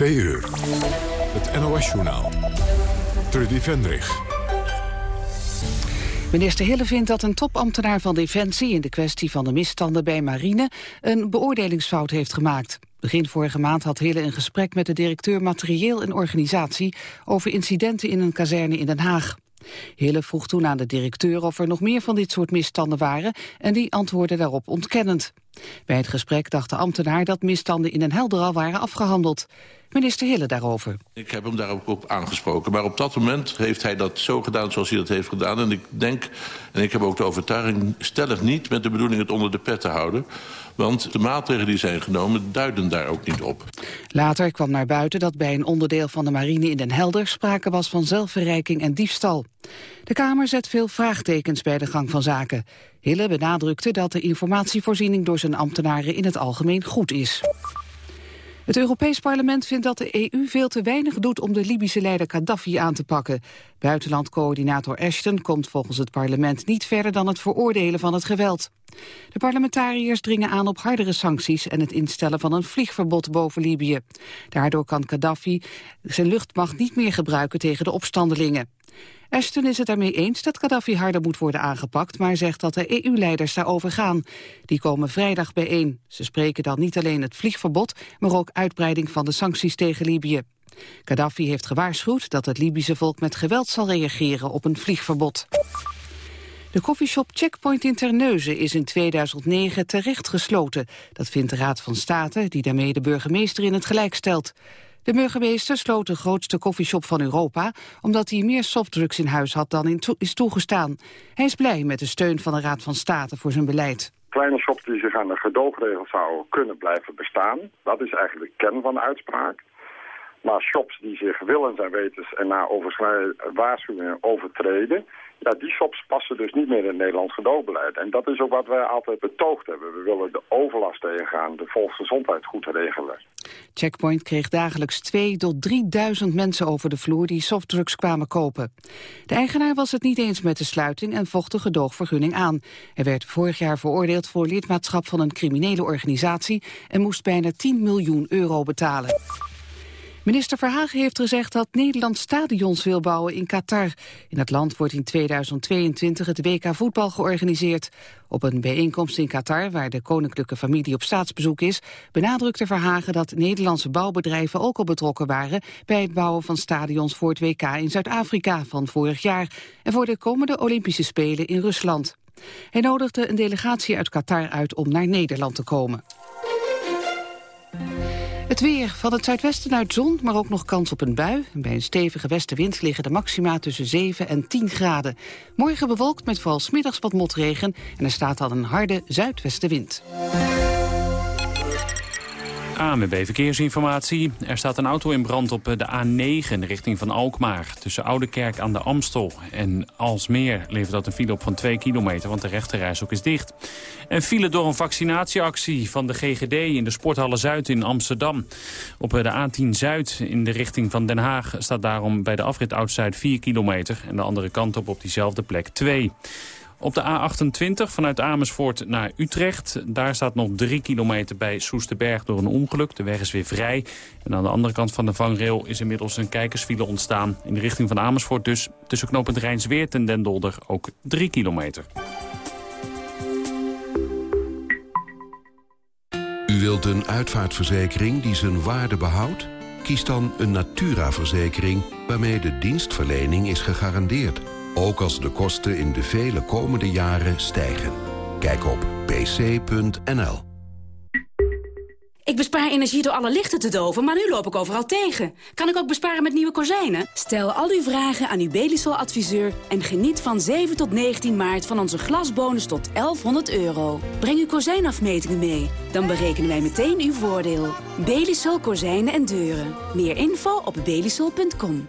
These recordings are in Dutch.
Twee uur. Het NOS-journaal. Trudy Vendrich. Minister Hille vindt dat een topambtenaar van Defensie... in de kwestie van de misstanden bij marine... een beoordelingsfout heeft gemaakt. Begin vorige maand had Hille een gesprek met de directeur materieel en organisatie... over incidenten in een kazerne in Den Haag. Hille vroeg toen aan de directeur of er nog meer van dit soort misstanden waren... en die antwoordde daarop ontkennend. Bij het gesprek dacht de ambtenaar dat misstanden in Den Helder al waren afgehandeld. Minister Hille daarover. Ik heb hem daar ook aangesproken. Maar op dat moment heeft hij dat zo gedaan zoals hij dat heeft gedaan. En ik denk, en ik heb ook de overtuiging, stellig niet met de bedoeling het onder de pet te houden. Want de maatregelen die zijn genomen duiden daar ook niet op. Later kwam naar buiten dat bij een onderdeel van de marine in Den Helder sprake was van zelfverrijking en diefstal. De Kamer zet veel vraagtekens bij de gang van zaken. Hille benadrukte dat de informatievoorziening door zijn ambtenaren in het algemeen goed is. Het Europees Parlement vindt dat de EU veel te weinig doet om de Libische leider Gaddafi aan te pakken. Buitenlandcoördinator Ashton komt volgens het parlement niet verder dan het veroordelen van het geweld. De parlementariërs dringen aan op hardere sancties en het instellen van een vliegverbod boven Libië. Daardoor kan Gaddafi zijn luchtmacht niet meer gebruiken tegen de opstandelingen. Ashton is het ermee eens dat Gaddafi harder moet worden aangepakt... maar zegt dat de EU-leiders daarover gaan. Die komen vrijdag bijeen. Ze spreken dan niet alleen het vliegverbod... maar ook uitbreiding van de sancties tegen Libië. Gaddafi heeft gewaarschuwd dat het Libische volk met geweld zal reageren op een vliegverbod. De koffieshop Checkpoint in Terneuzen is in 2009 terecht gesloten. Dat vindt de Raad van State, die daarmee de burgemeester in het gelijk stelt. De burgemeester sloot de grootste koffieshop van Europa... omdat hij meer softdrugs in huis had dan is toegestaan. Hij is blij met de steun van de Raad van State voor zijn beleid. Kleine shops die zich aan de gedoogregels zouden kunnen blijven bestaan. Dat is eigenlijk de kern van de uitspraak. Maar shops die zich willen zijn wetens en na waarschuwingen overtreden... Ja, die shops passen dus niet meer in het Nederlands gedoogbeleid. En dat is ook wat wij altijd betoogd hebben. We willen de overlast tegengaan, de volksgezondheid goed regelen. Checkpoint kreeg dagelijks 2 tot 3.000 mensen over de vloer die softdrugs kwamen kopen. De eigenaar was het niet eens met de sluiting en vocht de gedoogvergunning aan. Hij werd vorig jaar veroordeeld voor lidmaatschap van een criminele organisatie en moest bijna 10 miljoen euro betalen. Minister Verhagen heeft gezegd dat Nederland stadions wil bouwen in Qatar. In het land wordt in 2022 het WK voetbal georganiseerd. Op een bijeenkomst in Qatar, waar de koninklijke familie op staatsbezoek is... benadrukte Verhagen dat Nederlandse bouwbedrijven ook al betrokken waren... bij het bouwen van stadions voor het WK in Zuid-Afrika van vorig jaar... en voor de komende Olympische Spelen in Rusland. Hij nodigde een delegatie uit Qatar uit om naar Nederland te komen. Het weer. Van het zuidwesten uit zon, maar ook nog kans op een bui. Bij een stevige westenwind liggen de maxima tussen 7 en 10 graden. Morgen bewolkt met vooral smiddags wat motregen... en er staat al een harde zuidwestenwind. ANWB Verkeersinformatie. Er staat een auto in brand op de A9 in de richting van Alkmaar. Tussen Oudekerk aan de Amstel en Alsmeer levert dat een file op van 2 kilometer... want de rechterreis ook is dicht. En file door een vaccinatieactie van de GGD in de Sporthalle Zuid in Amsterdam. Op de A10 Zuid in de richting van Den Haag staat daarom bij de afrit Oud-Zuid 4 kilometer... en de andere kant op op diezelfde plek 2 op de A28 vanuit Amersfoort naar Utrecht. Daar staat nog 3 kilometer bij Soesterberg door een ongeluk. De weg is weer vrij. En aan de andere kant van de vangrail is inmiddels een kijkersfile ontstaan. In de richting van Amersfoort dus tussen knooppunt Rijnsweert en Den Dolder ook 3 kilometer. U wilt een uitvaartverzekering die zijn waarde behoudt? Kies dan een Natura-verzekering waarmee de dienstverlening is gegarandeerd. Ook als de kosten in de vele komende jaren stijgen. Kijk op pc.nl. Ik bespaar energie door alle lichten te doven, maar nu loop ik overal tegen. Kan ik ook besparen met nieuwe kozijnen? Stel al uw vragen aan uw Belisol-adviseur... en geniet van 7 tot 19 maart van onze glasbonus tot 1100 euro. Breng uw kozijnafmetingen mee. Dan berekenen wij meteen uw voordeel. Belisol Kozijnen en Deuren. Meer info op belisol.com.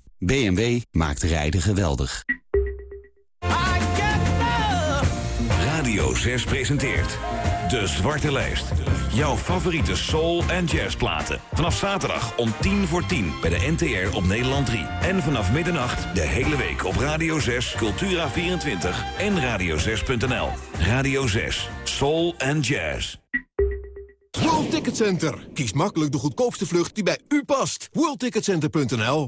BMW maakt rijden geweldig. Radio 6 presenteert De Zwarte Lijst. Jouw favoriete soul- en jazzplaten. Vanaf zaterdag om 10 voor 10 bij de NTR op Nederland 3. En vanaf middernacht de hele week op Radio 6, Cultura24 en radio6.nl. Radio 6, soul en jazz. World Ticket Center. Kies makkelijk de goedkoopste vlucht die bij u past. WorldTicketCenter.nl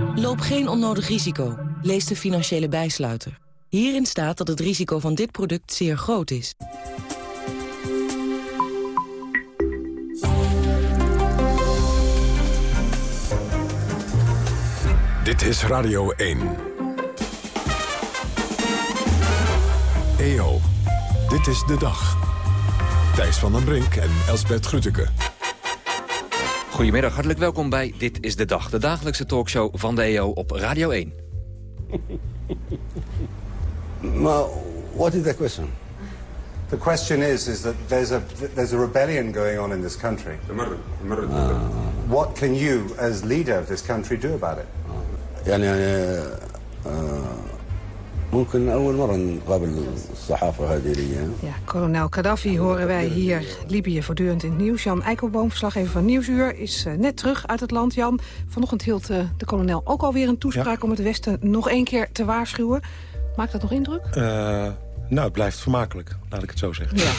Loop geen onnodig risico. Lees de financiële bijsluiter. Hierin staat dat het risico van dit product zeer groot is. Dit is Radio 1. EO, dit is de dag. Thijs van den Brink en Elsbert Grütke. Goedemiddag, hartelijk welkom bij Dit is de Dag. De dagelijkse talkshow van de EO op Radio 1. Maar what is the question? The question is, is that there's a, there's a rebellion going on in this country. Uh, what can you, as leader of this country, do about it? Eh, eh, ممكن أول مرة نقابل الصحافة هذه الأيام. Ja, kolonel Gaddafi horen wij hier Libië voortdurend in het nieuws. Jan Eikelboom, verslaggever van Nieuwsuur, is uh, net terug uit het land. Jan, vanochtend hield uh, de kolonel ook alweer een toespraak... Ja. om het Westen nog één keer te waarschuwen. Maakt dat nog indruk? Uh, nou, het blijft vermakelijk, laat ik het zo zeggen. Ja.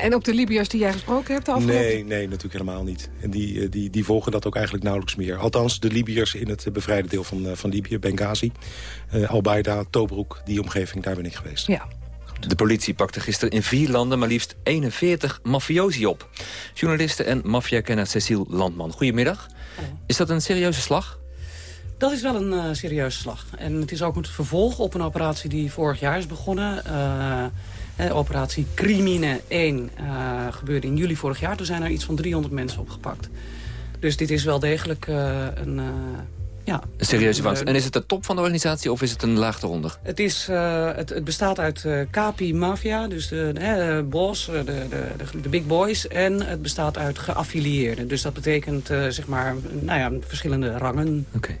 en op de Libiërs die jij gesproken hebt afgelopen? Nee, nee, natuurlijk helemaal niet. En die, die, die volgen dat ook eigenlijk nauwelijks meer. Althans, de Libiërs in het bevrijde deel van, van Libië, Benghazi. Uh, Al-Baida, Tobruk, die omgeving, daar ben ik geweest. Ja. De politie pakte gisteren in vier landen maar liefst 41 mafiosi op. Journalisten en maffiakenner Cecile Landman. Goedemiddag. Hallo. Is dat een serieuze slag? Dat is wel een uh, serieuze slag. En het is ook het vervolg op een operatie die vorig jaar is begonnen. Uh, operatie Crimine 1 uh, gebeurde in juli vorig jaar. Toen zijn er iets van 300 mensen opgepakt. Dus dit is wel degelijk een... ja, een serieuze vangst. En is het de top van de organisatie of is het een laag eronder? Het, is, het, het, bestaat uit Capi Mafia, dus de, de boss, de, de, de, de, big boys. En het bestaat uit geaffilieerden. Dus dat betekent zeg maar, nou ja, verschillende rangen. Oké. Okay.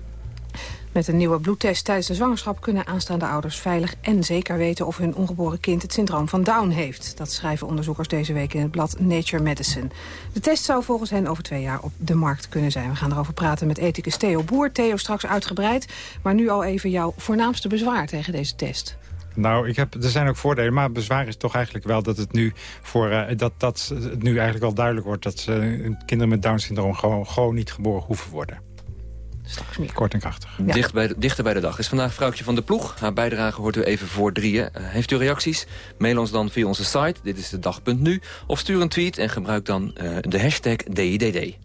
Met een nieuwe bloedtest tijdens de zwangerschap kunnen aanstaande ouders veilig en zeker weten of hun ongeboren kind het syndroom van Down heeft. Dat schrijven onderzoekers deze week in het blad Nature Medicine. De test zou volgens hen over twee jaar op de markt kunnen zijn. We gaan erover praten met ethicus Theo Boer. Theo straks uitgebreid, maar nu al even jouw voornaamste bezwaar tegen deze test. Nou, ik heb, er zijn ook voordelen, maar het bezwaar is toch eigenlijk wel dat het nu, voor, uh, dat, dat het nu eigenlijk wel duidelijk wordt... dat uh, kinderen met Down-syndroom gewoon, gewoon niet geboren hoeven worden. Straks meer. Kort en krachtig. Ja. Dicht bij de, dichter bij de dag is vandaag vrouwtje van de ploeg. Haar bijdrage hoort u even voor drieën. Uh, heeft u reacties? Mail ons dan via onze site, dit is de dag.nu. Of stuur een tweet en gebruik dan uh, de hashtag DIDD.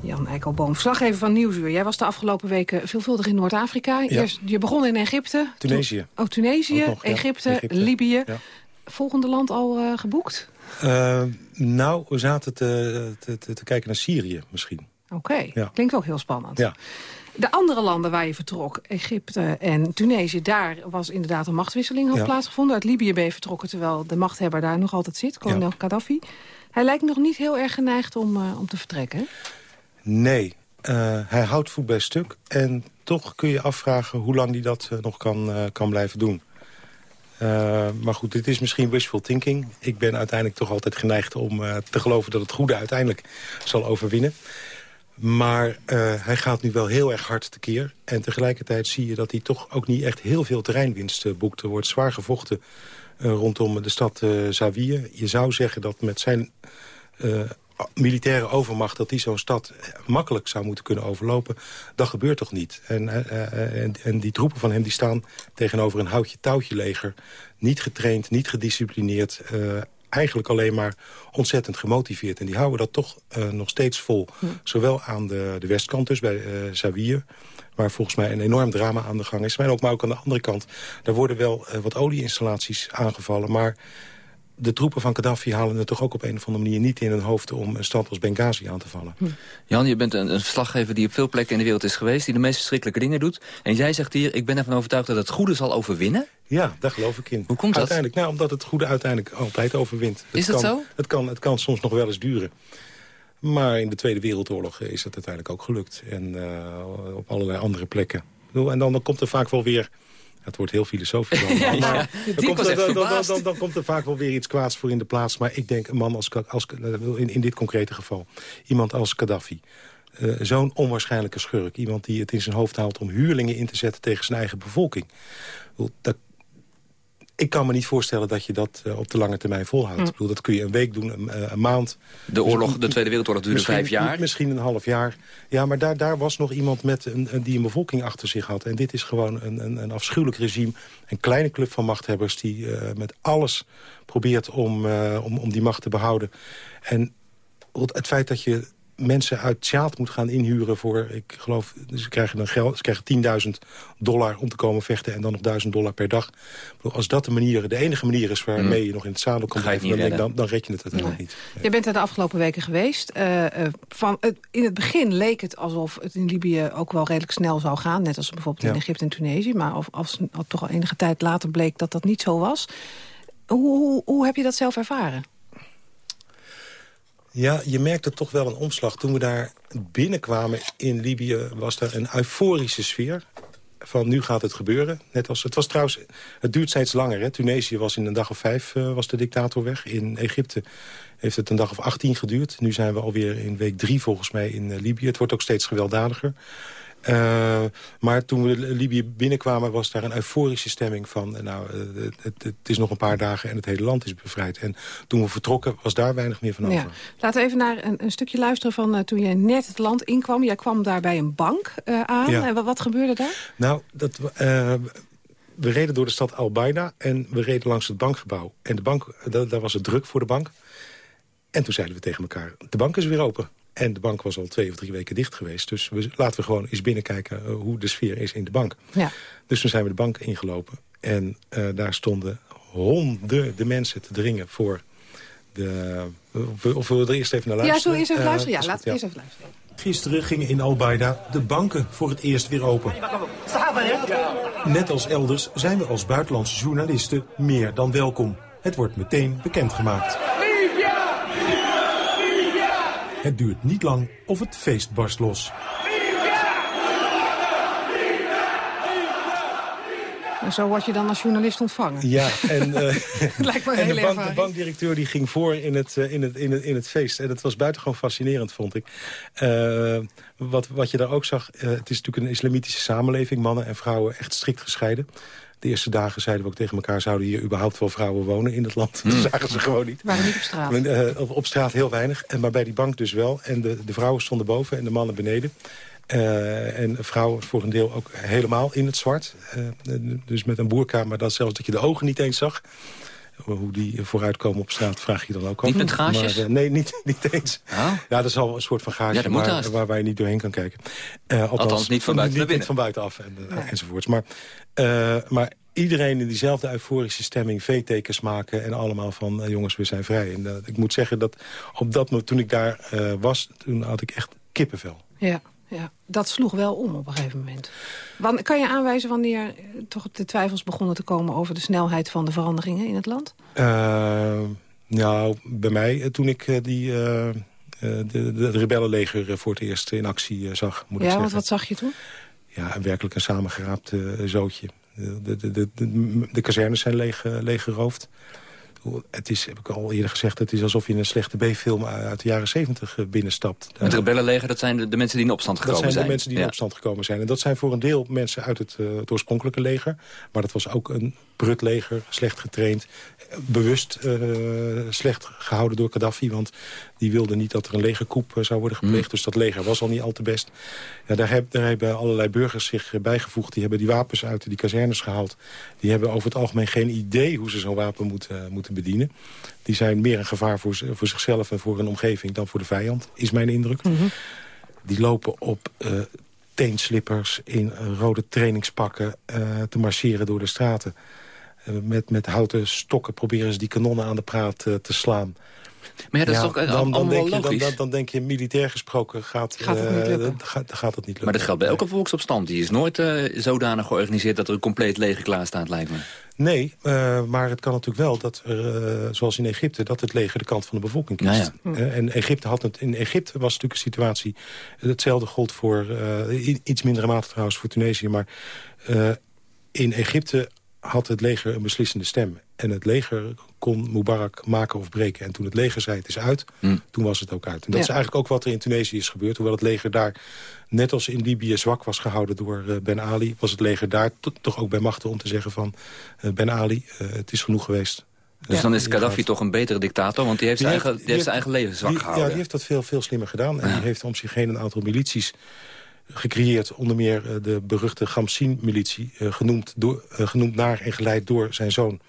Jan Eikelboom, verslaggever van Nieuwsuur. Jij was de afgelopen weken veelvuldig in Noord-Afrika. Ja. Eerst, je begon in Egypte. Tunesië. Oh, Tunesië, nog, ja. Egypte, Egypte, Libië. Ja. Volgende land al uh, geboekt? Uh, nou, we zaten te, te, te, te kijken naar Syrië misschien. Oké, okay. ja. klinkt ook heel spannend. Ja. De andere landen waar je vertrok, Egypte en Tunesië... daar was inderdaad een machtswisseling had ja. plaatsgevonden. Uit Libië ben je vertrokken terwijl de machthebber daar nog altijd zit, kolonel ja. Gaddafi. Hij lijkt nog niet heel erg geneigd om, uh, om te vertrekken. Nee, uh, hij houdt voet bij stuk. En toch kun je afvragen hoe lang hij dat uh, nog kan, kan blijven doen. Maar goed, dit is misschien wishful thinking. Ik ben uiteindelijk toch altijd geneigd om te geloven dat het goede uiteindelijk zal overwinnen. Maar uh, hij gaat nu wel heel erg hard tekeer. En tegelijkertijd zie je dat hij toch ook niet echt heel veel terreinwinst boekt. Er wordt zwaar gevochten rondom de stad Zawiya. Je zou zeggen dat met zijn militaire overmacht... dat hij zo'n stad makkelijk zou moeten kunnen overlopen. Dat gebeurt toch niet. En, uh, en, en, die troepen van hem die staan tegenover een houtje-touwtje leger. Niet getraind, niet gedisciplineerd. Eigenlijk alleen maar ontzettend gemotiveerd. En die houden dat toch nog steeds vol. Zowel aan de, de westkant dus, bij uh, Zawier waar volgens mij een enorm drama aan de gang is. Maar ook, maar ook aan de andere kant, daar worden wel wat olieinstallaties aangevallen. Maar de troepen van Gaddafi halen het toch ook op een of andere manier niet in hun hoofd... om een stad als Benghazi aan te vallen. Hm. Jan, je bent een, een, verslaggever die op veel plekken in de wereld is geweest... die de meest verschrikkelijke dingen doet. En jij zegt hier, ik ben ervan overtuigd dat het goede zal overwinnen? Ja, daar geloof ik in. Hoe komt dat? Uiteindelijk, nou, omdat het goede uiteindelijk altijd overwint. is dat zo? Het kan, het kan soms nog wel eens duren. Maar in de Tweede Wereldoorlog is het uiteindelijk ook gelukt. En uh, op allerlei andere plekken. En dan, dan komt er vaak wel weer het wordt heel filosofisch. Dan, maar dan, komt er, dan, dan, dan, komt er vaak wel weer iets kwaads voor in de plaats. Maar ik denk een man als, als in, in dit concrete geval, iemand als Gaddafi. Uh, Zo'n onwaarschijnlijke schurk. Iemand die het in zijn hoofd haalt om huurlingen in te zetten tegen zijn eigen bevolking. Dat ik kan me niet voorstellen dat je dat uh, op de lange termijn volhoudt. Mm. Ik bedoel, dat kun je een week doen, een, eh, een maand. De, oorlog, de Tweede Wereldoorlog duurde vijf jaar? Misschien een half jaar. Ja, maar daar, daar was nog iemand met een, die een bevolking achter zich had. En dit is gewoon een, een, een afschuwelijk regime. Een kleine club van machthebbers die uh, met alles probeert om, om, om die macht te behouden. En het feit dat je mensen uit Tjaat moet gaan inhuren voor, ik geloof, ze krijgen dan geld, ze krijgen 10.000 dollar om te komen vechten en dan nog 1000 dollar per dag. Als dat de manier, de enige manier is waarmee mm. je nog in het zadel kan blijven, dan, denk, dan, dan red je het uiteindelijk niet. Je bent er de afgelopen weken geweest. Uh, van, in het begin leek het alsof het in Libië ook wel redelijk snel zou gaan, net als bijvoorbeeld in Egypte en Tunesië, maar of, als, als toch al enige tijd later bleek dat dat niet zo was. Hoe, hoe, hoe heb je dat zelf ervaren? Ja, je merkte toch wel een omslag. Toen we daar binnenkwamen in Libië was er een euforische sfeer. Van nu gaat het gebeuren. Net als, het was trouwens, het duurt steeds langer. Hè. Tunesië was in een dag of vijf uh, was de dictator weg. In Egypte heeft het een dag of 18 geduurd. Nu zijn we alweer in week drie volgens mij in uh, Libië. Het wordt ook steeds gewelddadiger. Uh, maar toen we Libië binnenkwamen was daar een euforische stemming van... nou, het, het, het, is nog een paar dagen en het hele land is bevrijd. En toen we vertrokken was daar weinig meer van over. Ja. Laten we even naar een, een stukje luisteren van uh, toen je net het land inkwam. Jij kwam daar bij een bank uh, aan. Ja. En wat, wat, gebeurde daar? Nou, dat, we reden door de stad Al-Baida en we reden langs het bankgebouw. En de bank, daar was het druk voor de bank. En toen zeiden we tegen elkaar, de bank is weer open. En de bank was al twee of drie weken dicht geweest. Dus we, laten we gewoon eens binnenkijken uh, hoe de sfeer is in de bank. Ja. Dus toen zijn we de bank ingelopen. En uh, daar stonden honderden mensen te dringen voor de... Uh, of we er eerst even naar luisteren? Ja, zo eerst even luisteren? Ja, laten we eerst even luisteren. Gisteren gingen in Al-Baida de banken voor het eerst weer open. Net als elders zijn we als buitenlandse journalisten meer dan welkom. Het wordt meteen bekendgemaakt. Het duurt niet lang of het feest barst los. En zo word je dan als journalist ontvangen. Ja, en, uh, Lijkt me en de, bank, de, bankdirecteur die ging voor in het, uh, in, het, in, het, in het feest. En dat was buitengewoon fascinerend, vond ik. Uh, wat, wat je daar ook zag, het is natuurlijk een islamitische samenleving. Mannen en vrouwen echt strikt gescheiden. De eerste dagen zeiden we ook tegen elkaar... zouden hier überhaupt wel vrouwen wonen in het land? Dat zagen ze gewoon niet. Waren niet op straat? Uh, op, op, straat heel weinig, en, maar bij die bank dus wel. En de, de vrouwen stonden boven en de mannen beneden. Uh, en vrouwen voor een deel ook helemaal in het zwart. Uh, dus met een boerka, maar dat zelfs dat je de ogen niet eens zag. Hoe die vooruitkomen op straat vraag je dan ook al. Niet met gaasjes? Maar, nee, niet, niet eens. Oh. Ja, dat is al een soort van gaasje ja, waar, waar, waar, je niet doorheen kan kijken. althans, althans, niet van buiten niet, naar binnen. van buitenaf en, ja. enzovoorts. Maar, maar iedereen in diezelfde euforische stemming V-tekens maken... en allemaal van, uh, jongens, we zijn vrij. En uh, ik moet zeggen dat op dat moment, toen ik daar uh, was... toen had ik echt kippenvel. Ja, ja, dat sloeg wel om op een gegeven moment. Kan je aanwijzen wanneer toch de twijfels begonnen te komen... over de snelheid van de veranderingen in het land? nou, bij mij, toen ik die... de, de rebellenleger voor het eerst in actie zag, moet ja, ik zeggen. want wat zag je toen? Ja, werkelijk een samengeraapt zootje. De, de, de, de, de kazernes zijn leeg, uh, leeggeroofd. Het is, heb ik al eerder gezegd, het is alsof je in een slechte B-film uit de jaren zeventig eh, binnenstapt. Het rebellenleger, dat zijn de, de, mensen die in opstand gekomen zijn? Dat zijn de mensen die in opstand gekomen zijn. En dat zijn voor een deel mensen uit het, uh, het oorspronkelijke leger. Maar dat was ook een prut leger, slecht getraind bewust uh, slecht gehouden door Gaddafi. Want die wilde niet dat er een legerkoep uh, zou worden gepleegd. Mm. Dus dat leger was al niet al te best. Ja, daar, heb, daar, hebben allerlei burgers zich bijgevoegd. Die hebben die wapens uit die kazernes gehaald. Die hebben over het algemeen geen idee hoe ze zo'n wapen moeten, moeten bedienen. Die zijn meer een gevaar voor, voor zichzelf en voor hun omgeving dan voor de vijand, is mijn indruk. Mhm. Die lopen op uh, teenslippers in rode trainingspakken te marcheren door de straten. met, met houten stokken proberen ze die kanonnen aan de praat te slaan. Maar ja, dat is toch dan, dan, allemaal denk je, logisch? dan, dan, denk je, militair gesproken gaat, Gaat het niet uh, lukken. gaat, gaat het niet lukken. Maar dat geldt bij elke volksopstand. Die is nooit uh, zodanig georganiseerd dat er een compleet leger klaar staat, lijkt me. Nee, uh, maar het kan natuurlijk wel dat, er, zoals in Egypte... dat het leger de kant van de bevolking kiest. Nou ja. en Egypte had het, in Egypte was natuurlijk een situatie... hetzelfde gold voor, iets mindere mate trouwens voor Tunesië... maar in Egypte had het leger een beslissende stem. En het leger kon Mubarak maken of breken. En toen het leger zei het is uit, Hm. toen was het ook uit. En dat Ja. is eigenlijk ook wat er in Tunesië is gebeurd. Hoewel het leger daar, net als in Libië, zwak was gehouden door uh, Ben Ali... was het leger daar toch ook bij machten om te zeggen van... Uh, Ben Ali, uh, het is genoeg geweest. Dus dan is Gaddafi toch een betere dictator? Want die heeft, Die zijn, heeft- eigen, die heeft zijn eigen leven zwak die, gehouden. Ja, die heeft dat veel, veel slimmer gedaan. En die heeft om zich heen een aantal milities gecreëerd. Onder meer eh, de beruchte Gamsin-militie. eh, genoemd, door, eh, genoemd naar en geleid door zijn zoon.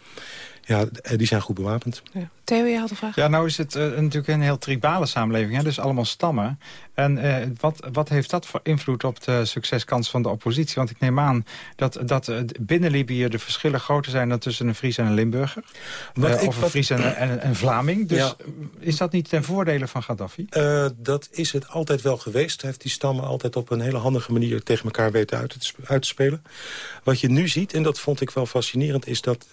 Ja, die zijn goed bewapend. Ja. Theo, je had een vraag? Ja, nou is het eh, natuurlijk een heel tribale samenleving. Hè? Dus allemaal stammen. En eh, wat, wat heeft dat voor invloed op de succeskans van de oppositie? Want ik neem aan dat, dat eh, binnen Libië de verschillen groter zijn... dan tussen een Fries en een Limburger. Wat Eh, ik- of een wat- Fries en een, en een Vlaming. Dus Ja. is dat niet ten voordele van Gaddafi? Dat is het altijd wel geweest. Hij heeft die stammen altijd op een hele handige manier tegen elkaar weten uit te, sp- uit te spelen. Wat je nu ziet, en dat vond ik wel fascinerend... is dat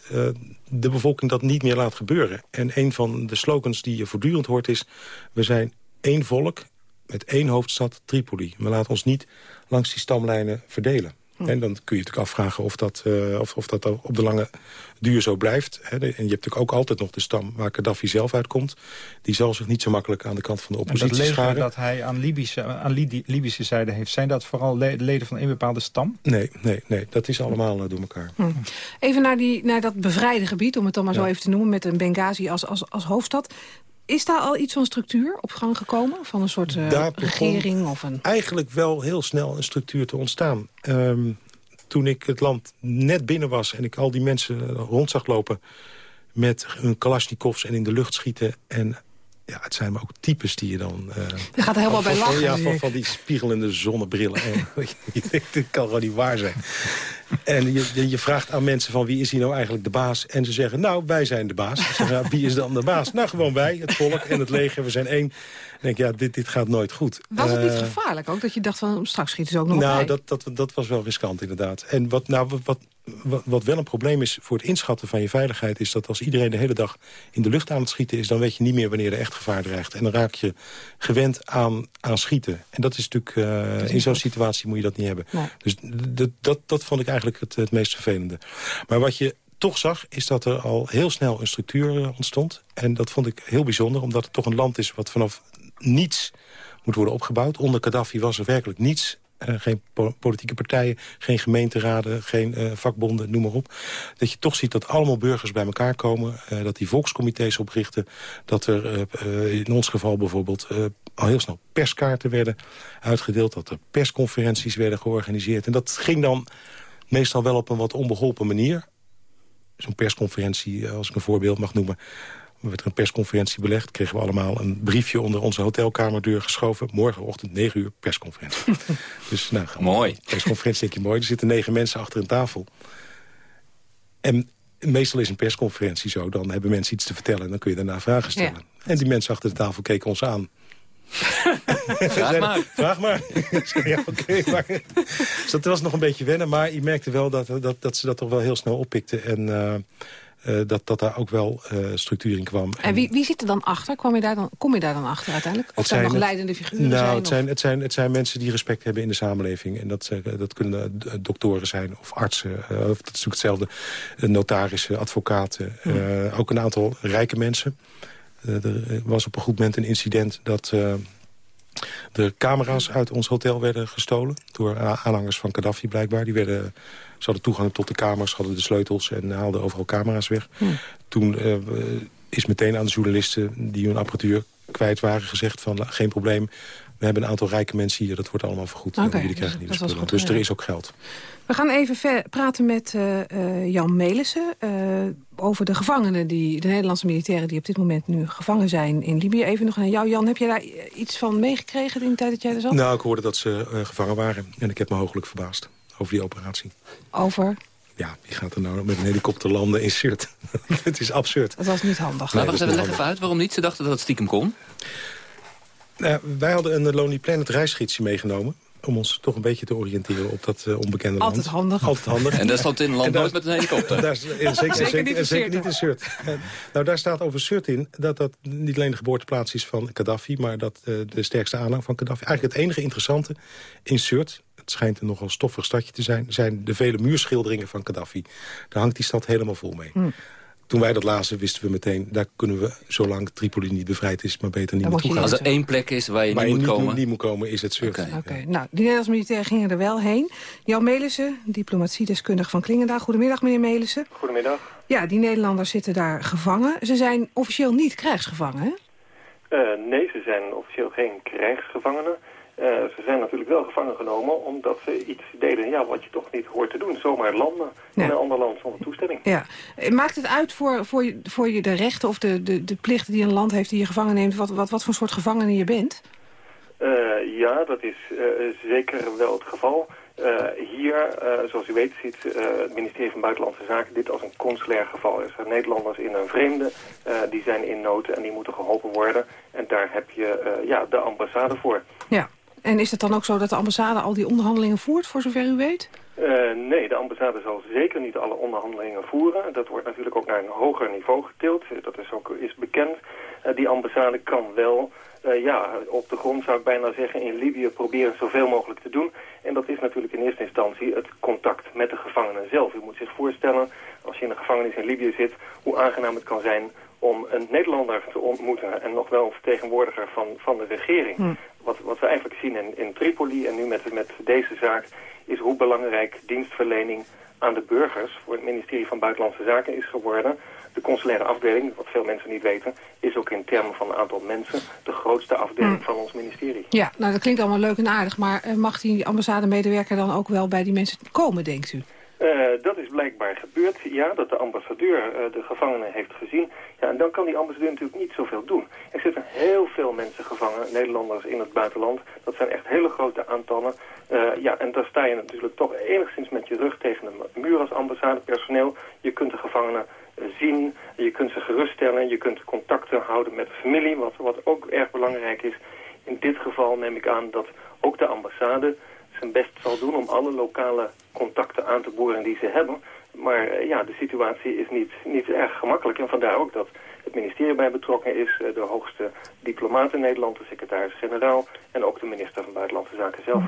de bevolking dat niet meer laat gebeuren. En een van de slogans die je voortdurend hoort is... we zijn één volk met één hoofdstad, Tripoli. We laten ons niet langs die stamlijnen verdelen. En dan kun je natuurlijk afvragen of dat, eh, of, of dat op de lange duur zo blijft. Hè. En je hebt natuurlijk ook altijd nog de stam waar Gaddafi zelf uitkomt. Die zal zich niet zo makkelijk aan de kant van de dat oppositie leger scharen. dat hij aan, Libische, aan Libi- Libische zijde heeft... zijn dat vooral le- leden van een bepaalde stam? Nee, nee, nee, dat is allemaal eh, door elkaar. Hm. Even naar, die, naar dat bevrijde gebied, om het dan maar zo even te noemen... met een Benghazi als, als, als hoofdstad. Is daar al iets van structuur op gang gekomen? Van een soort eh, regering of een... Eigenlijk wel heel snel een structuur te ontstaan. Ehm, toen ik het land net binnen was en ik al die mensen rond zag lopen... met hun kalasjnikovs en in de lucht schieten... en ja, het zijn maar ook types die je dan... Je gaat er helemaal bij lachen. Ja, van, van die spiegelende zonnebrillen. En, je denkt, dit kan gewoon niet waar zijn. En je, je- vraagt aan mensen van wie is hier nou eigenlijk de baas? En ze zeggen, nou, wij zijn de baas. Ze zeggen, ja, wie is dan de baas? Nou, gewoon wij, het volk en het leger. We zijn één. Denk ja, dit, dit gaat nooit goed. Was het niet Eh, gevaarlijk ook? Dat je dacht van straks schieten ze ook nog nou, dat, dat, dat was wel riskant inderdaad. En wat, nou, wat- wat, wel een probleem is voor het inschatten van je veiligheid... is dat als iedereen de hele dag in de lucht aan het schieten is... dan weet je niet meer wanneer er echt gevaar dreigt. En dan raak je gewend aan, aan schieten. En dat is natuurlijk... eh, in zo'n situatie moet je dat niet hebben. Nee. Dus d- dat, dat vond ik eigenlijk het, het meest vervelende. Maar wat je toch zag, is dat er al heel snel een structuur eh, ontstond. En dat vond ik heel bijzonder, omdat het toch een land is... wat vanaf niets moet worden opgebouwd. Onder Gaddafi was er werkelijk niets. Eh, geen po- politieke partijen, geen gemeenteraden, geen eh, vakbonden, noem maar op. Dat je toch ziet dat allemaal burgers bij elkaar komen. eh, dat die volkscomité's oprichten. Dat er in ons geval bijvoorbeeld al heel snel perskaarten werden uitgedeeld. Dat er persconferenties werden georganiseerd. En dat ging dan meestal wel op een wat onbeholpen manier. Zo'n persconferentie, als ik een voorbeeld mag noemen... Er werd er een persconferentie belegd. Kregen we allemaal een briefje onder onze hotelkamerdeur geschoven. Morgenochtend 9 uur persconferentie. dus nou, Mooi. Persconferentie denk je mooi. Er zitten negen mensen achter een tafel. En meestal is een persconferentie zo. Dan hebben mensen iets te vertellen en dan kun je daarna vragen stellen. En die mensen achter de tafel keken ons aan. Vraag maar. Vraag maar. ja, maar dus dat was nog een beetje wennen. Maar je merkte wel dat, dat, dat ze dat toch wel heel snel oppikten. En eh, eh, dat, dat daar ook wel eh, structuur in kwam. En wie, wie zit er dan achter? Kom je daar dan, kom je daar dan achter uiteindelijk? Of Het zijn er nog het- leidende figuren Nou, zijn? het, zijn, het, zijn, het zijn mensen die respect hebben in de samenleving. En dat, zijn- dat kunnen eh, doktoren zijn of artsen. eh, of dat is natuurlijk hetzelfde. Eh, Notarissen, advocaten. eh, ook een aantal rijke mensen. Eh, er was op een goed moment een incident dat... eh, de camera's uit ons hotel werden gestolen. Door aanhangers van Gaddafi blijkbaar. Die werden, ze hadden toegang tot de kamers, hadden de sleutels... en haalden overal camera's weg. Toen eh, is meteen aan de journalisten die hun apparatuur kwijt waren gezegd van... "La- geen probleem, We hebben een aantal rijke mensen hier, dat wordt allemaal vergoed. Jullie krijgen niet spullen. goed, Dus er is ook geld. We gaan even praten met eh, eh, Jan Melissen over de gevangenen, die, de Nederlandse militairen die op dit moment nu gevangen zijn in Libië. Even nog naar jou, Jan. Heb jij daar iets van meegekregen in de tijd dat jij er zat? Nou, ik hoorde dat ze gevangen waren. En ik heb me hooglijk verbaasd over die operatie. Over? Ja, wie gaat er nou met een helikopter landen in Surt? het is absurd. Dat was niet handig. Maar Nee, wacht dat even, uit waarom niet. Ze dachten dat het stiekem kon. Nou, wij hadden een Lonely Planet reisgidsje meegenomen... om ons toch een beetje te oriënteren op dat eh, onbekende land. Altijd handig. Altijd handig. En daar stond in een land nooit met een helikopter. Daar zeker, Zeker zeker, niet in en zeker Sirte. niet in Surt. En, nou, daar staat over Surt in dat dat niet alleen de geboorteplaats is van Gaddafi... maar dat eh, de sterkste aanhang van Gaddafi... eigenlijk het enige interessante in Surt... schijnt een nogal stoffig stadje te zijn... zijn de vele muurschilderingen van Gaddafi. Daar hangt die stad helemaal vol mee. Hm. Toen wij dat lazen, wisten we meteen... daar kunnen we, zolang Tripoli niet bevrijd is... maar beter niet naartoe gaan. Als er één plek is waar je Waar niet je moet niet, komen. niet moet komen, is het Surt. Oké. Oké, nou, die Nederlandse militairen gingen er wel heen. Jan Melissen, diplomatiedeskundige van Klingendaal. Goedemiddag, meneer Melissen. Goedemiddag. Ja, die Nederlanders zitten daar gevangen. Ze zijn officieel niet krijgsgevangen, hè? Eh, nee, ze zijn officieel geen krijgsgevangenen. Eh, ze zijn natuurlijk wel gevangen genomen omdat ze iets deden ja, wat je toch niet hoort te doen. Zomaar landen in een ander land zonder toestemming. Ja. Maakt het uit voor, voor, je, voor je de rechten of de, de, de plichten die een land heeft die je gevangen neemt... wat, wat, wat voor soort gevangene je bent? Eh, ja, dat is eh, zeker wel het geval. Hier, zoals u weet, ziet het ministerie van Buitenlandse Zaken dit als een consulair geval. Er zijn Nederlanders in een vreemde, die zijn in nood en die moeten geholpen worden. En daar heb je ja, de ambassade voor. Ja. En is het dan ook zo dat de ambassade al die onderhandelingen voert, voor zover u weet? Eh, nee, de ambassade zal zeker niet alle onderhandelingen voeren. Dat wordt natuurlijk ook naar een hoger niveau getild. Dat is ook is bekend. Eh, die ambassade kan wel, eh, ja, op de grond zou ik bijna zeggen, in Libië proberen zoveel mogelijk te doen. En dat is natuurlijk in eerste instantie het contact met de gevangenen zelf. U moet zich voorstellen, als je in een gevangenis in Libië zit, hoe aangenaam het kan zijn om een Nederlander te ontmoeten en nog wel een vertegenwoordiger van, van de regering. Hm. Wat, wat we eigenlijk zien in, in Tripoli en nu met, met deze zaak is hoe belangrijk dienstverlening aan de burgers voor het ministerie van Buitenlandse Zaken is geworden. De consulaire afdeling, wat veel mensen niet weten, is ook in termen van aantal mensen de grootste afdeling Hm. van ons ministerie. Ja, nou dat klinkt allemaal leuk en aardig... maar eh, mag die ambassademedewerker dan ook wel bij die mensen komen, denkt u? Eh, dat is blijkbaar gebeurd, ja, dat de ambassadeur eh, de gevangenen heeft gezien. En dan kan die ambassadeur natuurlijk niet zoveel doen. Er zitten heel veel mensen gevangen, Nederlanders in het buitenland. Dat zijn echt hele grote aantallen. Eh, ja, en daar sta je natuurlijk toch enigszins met je rug tegen de muur als ambassadepersoneel. Je kunt de gevangenen eh, zien, je kunt ze geruststellen, je kunt contacten houden met de familie, wat, wat ook erg belangrijk is. In dit geval neem ik aan dat ook de ambassade zijn best zal doen om alle lokale contacten aan te boren die ze hebben. Maar eh, ja, de situatie is niet, niet erg gemakkelijk. En vandaar ook dat het ministerie bij betrokken is. eh, de hoogste diplomaat in Nederland, de secretaris-generaal... en ook de minister van Buitenlandse Zaken zelf.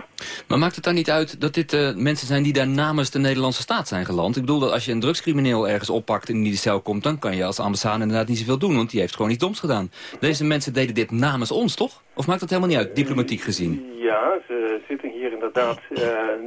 Maar maakt het dan niet uit dat dit eh, mensen zijn die daar namens de Nederlandse staat zijn geland? Ik bedoel dat als je een drugscrimineel ergens oppakt en in die cel komt... dan kan je als ambassade inderdaad niet zoveel doen, want die heeft gewoon iets doms gedaan. Deze mensen deden dit namens ons, toch? Of maakt dat helemaal niet uit, diplomatiek gezien? Ja, ze zitten hier inderdaad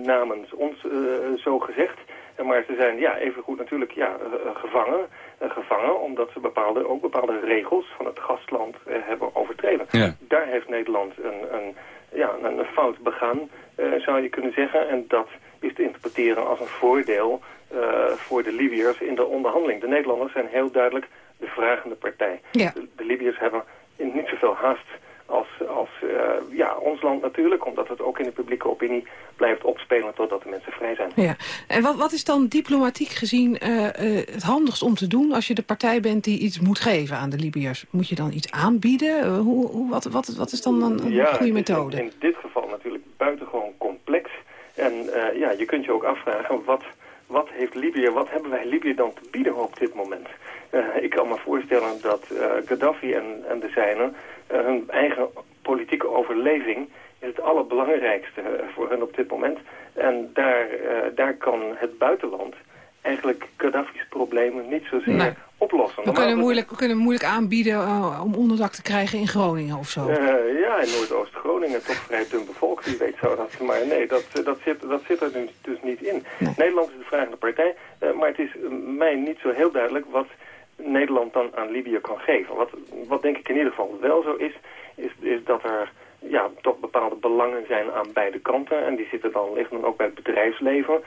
namens ons, eh, zo gezegd. Eh, Maar ze zijn ja, evengoed natuurlijk ja, eh, gevangen, eh, gevangen, omdat ze bepaalde, ook bepaalde regels van het gastland eh, hebben overtreden. Ja. Daar heeft Nederland een, een, ja, een, fout begaan, eh, zou je kunnen zeggen. En dat is te interpreteren als een voordeel eh, voor de Libiërs in de onderhandeling. De Nederlanders zijn heel duidelijk de vragende partij. Ja. De, de Libiërs hebben in niet zoveel haast als, als eh, ja, ons land natuurlijk, omdat het ook in de publieke opinie blijft opspelen totdat de mensen vrij zijn. Ja. En wat, wat is dan diplomatiek gezien eh, eh, het handigst om te doen... als je de partij bent die iets moet geven aan de Libiërs? Moet je dan iets aanbieden? Hoe, hoe, wat, wat, wat is dan een, een ja, goede methode? In, in dit geval natuurlijk buitengewoon complex. En ja, je kunt je ook afvragen, wat, wat heeft Libië, wat hebben wij Libië dan te bieden op dit moment? Eh, ik kan me voorstellen dat eh, Gaddafi en, en de zijnen eh, hun eigen politieke overleving is het allerbelangrijkste voor hun op dit moment. En daar, daar kan het buitenland eigenlijk Gaddafi's problemen niet zozeer Nee. oplossen. We kunnen, moeilijk, we kunnen moeilijk aanbieden eh, om onderdak te krijgen in Groningen of zo. eh, ja, in Noordoost-Groningen toch vrij dun bevolkt, wie weet zou dat. Maar nee, dat, eh, dat, zit, dat zit er nu dus niet in. Nederland is de vragende partij, maar het is mij niet zo heel duidelijk wat Nederland dan aan Libië kan geven. Wat, wat denk ik in ieder geval wel zo is, is, is dat er ja, toch bepaalde belangen zijn aan beide kanten. En die zitten dan, liggen dan ook bij het bedrijfsleven.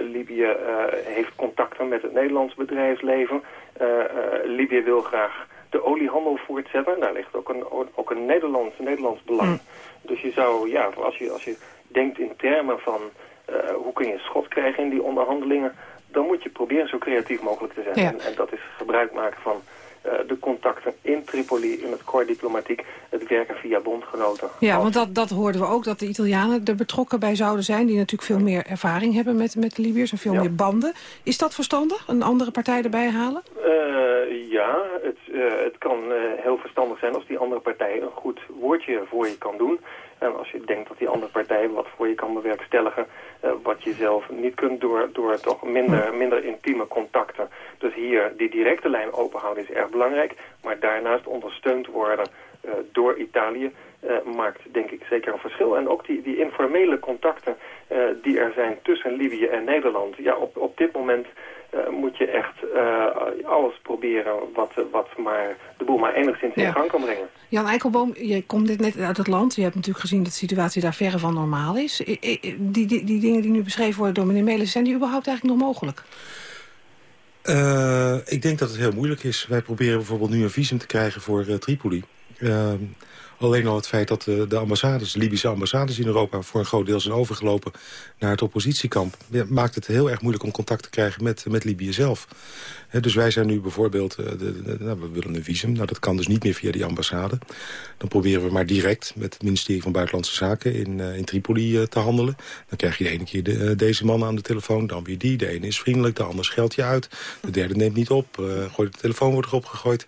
Libië heeft contacten met het Nederlands bedrijfsleven. Libië wil graag de oliehandel voortzetten. Daar ligt ook een, ook een Nederlands, Nederlands belang. Mm. Dus je zou, ja, als je, als je denkt in termen van hoe kun je schot krijgen in die onderhandelingen dan moet je proberen zo creatief mogelijk te zijn. En, en, dat is gebruik maken van uh, de contacten in Tripoli, in het corps diplomatiek, het werken via bondgenoten. Ja, want dat, dat hoorden we ook, dat de Italianen er betrokken bij zouden zijn... die natuurlijk veel meer ervaring hebben met, met de Libiërs en veel meer banden. Is dat verstandig, een andere partij erbij halen? Uh, ja, het, uh, het kan heel verstandig zijn als die andere partij een goed woordje voor je kan doen... En als je denkt dat die andere partij wat voor je kan bewerkstelligen... Uh, wat je zelf niet kunt door, door toch minder, minder intieme contacten. Dus hier die directe lijn openhouden is erg belangrijk. Maar daarnaast ondersteund worden uh, door Italië... Uh, maakt denk ik zeker een verschil. En ook die, die informele contacten die er zijn tussen Libië en Nederland... ja, op, op dit moment uh, moet je echt uh, alles proberen wat, wat maar de boel maar enigszins in gang kan brengen. Jan Eikelboom, je komt dit net uit het land. Je hebt natuurlijk gezien dat de situatie daar verre van normaal is. Die, die, die dingen die nu beschreven worden door meneer Melis, zijn die überhaupt eigenlijk nog mogelijk? Uh, ik denk dat het heel moeilijk is. Wij proberen bijvoorbeeld nu een visum te krijgen voor Tripoli. Alleen al het feit dat de, de ambassades, de Libische ambassades in Europa... voor een groot deel zijn overgelopen naar het oppositiekamp... maakt het heel erg moeilijk om contact te krijgen met, met Libië zelf dus wij zijn nu bijvoorbeeld, uh, de, nou, we willen een visum. Nou, dat kan dus niet meer via die ambassade. Dan proberen we maar direct met het ministerie van Buitenlandse Zaken in, uh, in Tripoli uh, te handelen. Dan krijg je de ene keer de, deze man aan de telefoon, dan weer die. De ene is vriendelijk, de ander scheldt je uit. De derde neemt niet op, gooit de telefoon wordt erop gegooid.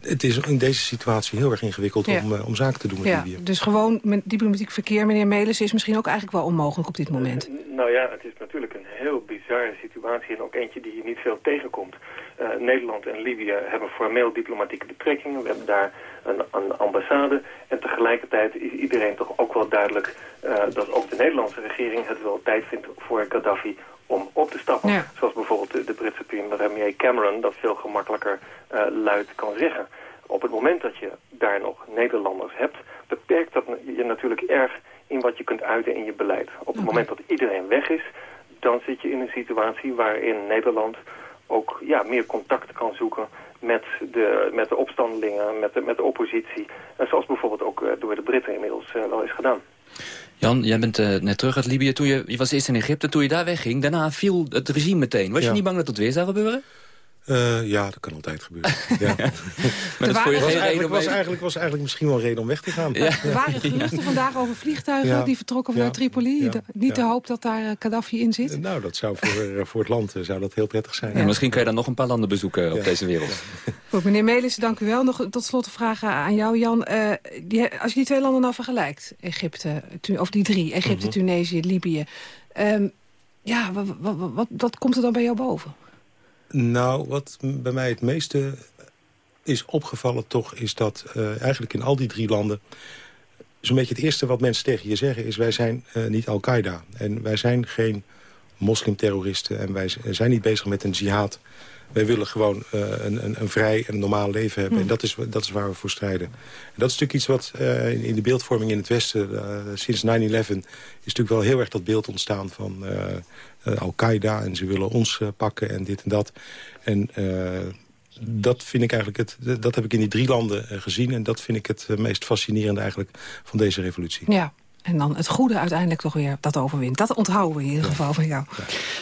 Het is in deze situatie heel erg ingewikkeld om, om zaken te doen met ja, Libië. Dus gewoon met diplomatiek verkeer, meneer Melis, is misschien ook eigenlijk wel onmogelijk op dit moment. nou ja, het is natuurlijk een heel bizarre situatie en ook eentje die je niet veel tegenkomt. Uh, Nederland en Libië hebben formeel diplomatieke betrekkingen. We hebben daar een, een, ambassade. En tegelijkertijd is iedereen toch ook wel duidelijk... Uh, dat ook de Nederlandse regering het wel tijd vindt voor Gaddafi om op te stappen. Ja. Zoals bijvoorbeeld de, de Britse premier Cameron dat veel gemakkelijker uh, luid kan zeggen. Op het moment dat je daar nog Nederlanders hebt... beperkt dat je natuurlijk erg in wat je kunt uiten in je beleid. Op het moment dat iedereen weg is dan zit je in een situatie waarin Nederland ook ja, meer contact kan zoeken met de, met de opstandelingen, met de, met de oppositie. En zoals bijvoorbeeld ook uh, door de Britten inmiddels uh, wel is gedaan. Jan, jij bent uh, net terug uit Libië. Toen je, je was eerst in Egypte, toen je daar wegging, daarna viel het regime meteen. Was ja. je niet bang dat het weer zou gebeuren? Uh, ja, dat kan altijd gebeuren. ja. maar dat was, eigenlijk, was, eigenlijk, was eigenlijk misschien wel een reden om weg te gaan. Ja. Er waren geruchten vandaag over vliegtuigen die vertrokken vanuit Tripoli. Niet de hoop dat daar uh, Gaddafi in zit? nou, dat zou voor, uh, voor het land zou dat heel prettig zijn. Misschien kan je dan nog een paar landen bezoeken op deze wereld. Goed, meneer Melis, dank u wel. Nog tot slot een vraag aan jou, Jan. Die, als je die twee landen nou vergelijkt, Egypte, of die drie, Egypte, mm -hmm. Tunesië, Libië... Um, ja, wat, wat, wat, wat komt er dan bij jou boven? Nou, wat bij mij het meeste is opgevallen toch... is dat uh, eigenlijk in al die drie landen... zo'n beetje het eerste wat mensen tegen je zeggen is... wij zijn uh, niet Al-Qaeda en wij zijn geen moslimterroristen... en wij zijn niet bezig met een jihad. Wij willen gewoon uh, een, een, een, vrij en normaal leven hebben. Hm. En dat is, dat is waar we voor strijden. En dat is natuurlijk iets wat in, in, de beeldvorming in het Westen... sinds 9-11 is natuurlijk wel heel erg dat beeld ontstaan van Al-Qaeda en ze willen ons pakken en dit en dat. En dat vind ik eigenlijk het, dat heb ik in die drie landen gezien. En dat vind ik het meest fascinerende eigenlijk van deze revolutie. Ja, en dan het goede uiteindelijk toch weer dat overwint. Dat onthouden we in ieder geval van jou.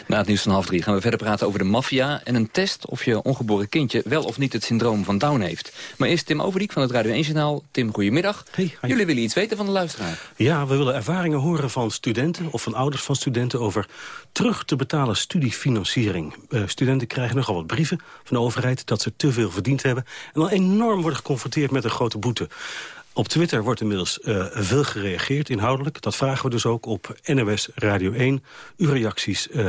Na het nieuws van half drie gaan we verder praten over de maffia... en een test of je ongeboren kindje wel of niet het syndroom van Down heeft. Maar eerst Tim Overdiek van het Radio 1-journaal. Tim, goedemiddag. Hey, Jullie willen iets weten van de luisteraar. Ja, we willen ervaringen horen van studenten of van ouders van studenten... over terug te betalen studiefinanciering. Uh, studenten krijgen nogal wat brieven van de overheid... dat ze te veel verdiend hebben... en dan enorm worden geconfronteerd met een grote boete. Op Twitter wordt inmiddels uh, veel gereageerd, inhoudelijk. Dat vragen we dus ook op NOS Radio 1. Uw reacties uh,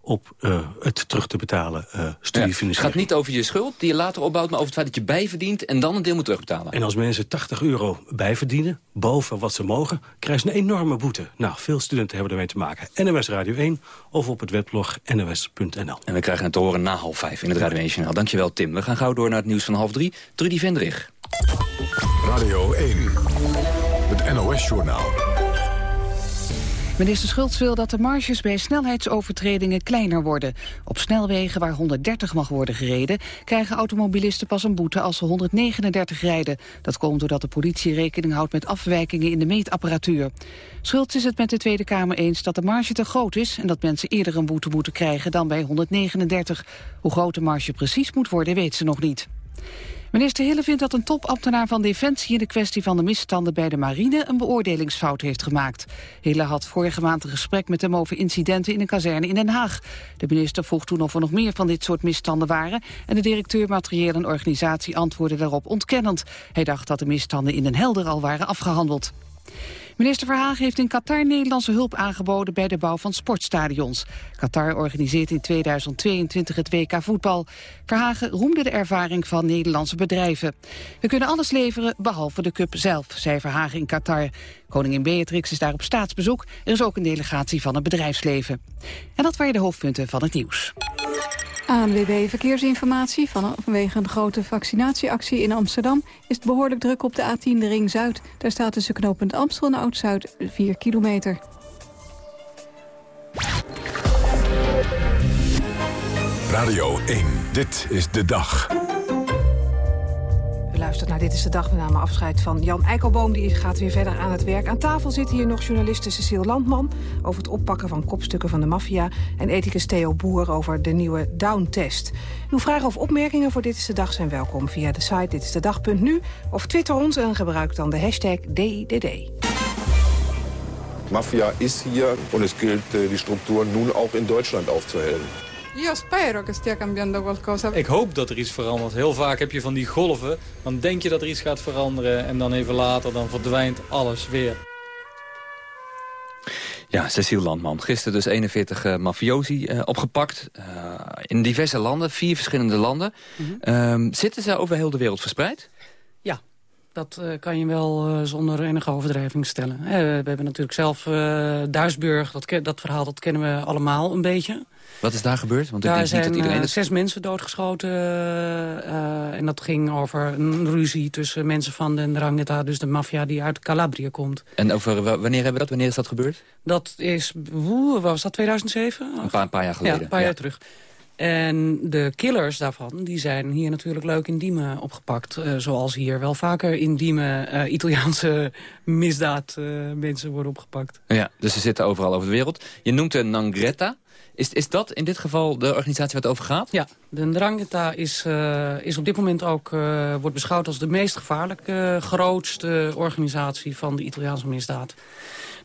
op uh, het terug te betalen studiefinanciering. Ja, het gaat niet over je schuld die je later opbouwt... maar over het feit dat je bijverdient en dan een deel moet terugbetalen. En als mensen 80 euro bijverdienen, boven wat ze mogen... krijgen ze een enorme boete. Nou, veel studenten hebben ermee te maken. NOS Radio 1 of op het weblog nos.nl. En we krijgen het te horen na half vijf in het Radio 1-journaal. Dankjewel, Tim. We gaan gauw door naar het nieuws van half drie. Trudy Vendrig. Radio 1, het NOS-journaal. Minister Schultz wil dat de marges bij snelheidsovertredingen kleiner worden. Op snelwegen waar 130 mag worden gereden... krijgen automobilisten pas een boete als ze 139 rijden. Dat komt doordat de politie rekening houdt met afwijkingen in de meetapparatuur. Schultz is het met de Tweede Kamer eens dat de marge te groot is... en dat mensen eerder een boete moeten krijgen dan bij 139. Hoe groot de marge precies moet worden, weet ze nog niet. Minister Hille vindt dat een topambtenaar van Defensie in de kwestie van de misstanden bij de marine een beoordelingsfout heeft gemaakt. Hille had vorige maand een gesprek met hem over incidenten in een kazerne in Den Haag. De minister vroeg toen of er nog meer van dit soort misstanden waren en de directeur materieel en organisatie antwoordde daarop ontkennend. Hij dacht dat de misstanden in Den Helder al waren afgehandeld. Minister Verhagen heeft in Qatar Nederlandse hulp aangeboden bij de bouw van sportstadions. Qatar organiseert in 2022 het WK voetbal. Verhagen roemde de ervaring van Nederlandse bedrijven. We kunnen alles leveren, behalve de cup zelf, zei Verhagen in Qatar. Koningin Beatrix is daar op staatsbezoek. Er is ook een delegatie van het bedrijfsleven. En dat waren de hoofdpunten van het nieuws. ANWB Verkeersinformatie. Vanwege een grote vaccinatieactie in Amsterdam... is het behoorlijk druk op de A10 de Ring Zuid. Daar staat tussen knooppunt Amstel en Oud-Zuid 4 kilometer. Radio 1, dit is de dag. Luistert naar Dit is de Dag. We namen afscheid van Jan Eikelboom. Die gaat weer verder aan het werk. Aan tafel zit hier nog journaliste Cecile Landman... over het oppakken van kopstukken van de maffia... en ethicus Theo Boer over de nieuwe Down-test. Uw vragen of opmerkingen voor Dit is de Dag zijn welkom... via de site ditisdedag.nu of twitter ons en gebruik dan de hashtag DIDD. Mafia is hier en het gilt eh, die structuur nu ook in Duitsland auf te helpen. Io spero che stia cambiando qualcosa. Ik hoop dat er iets verandert. Heel vaak heb je van die golven. Dan denk je dat er iets gaat veranderen. En dan even later dan verdwijnt alles weer. Ja, Cecile Landman. Gisteren dus 41 uh, mafiosi uh, opgepakt. Uh, in diverse landen, vier verschillende landen. Mm -hmm. zitten ze over heel de wereld verspreid? Dat uh, kan je wel uh, zonder enige overdrijving stellen. Uh, we hebben natuurlijk zelf Duisburg, dat, dat verhaal dat kennen we allemaal een beetje. Wat is daar gebeurd? Want daar zijn niet dat iedereen zes mensen doodgeschoten. en dat ging over een ruzie tussen mensen van de Ndrangheta, dus de maffia die uit Calabrië komt. En over wanneer hebben we dat? Wanneer is dat gebeurd? Dat is, hoe, was dat 2007? Een paar, een paar jaar geleden. Ja, een paar ja. jaar terug. En de killers daarvan, die zijn hier natuurlijk leuk in Diemen opgepakt. Uh, zoals hier wel vaker in Diemen uh, Italiaanse misdaadmensen uh, worden opgepakt. Ja, dus ze zitten overal over de wereld. Je noemt de Nangretta. Is, is dat in dit geval de organisatie waar het over gaat? Ja, de Ndrangheta is, is op dit moment ook wordt beschouwd als de meest gevaarlijke, grootste organisatie van de Italiaanse misdaad.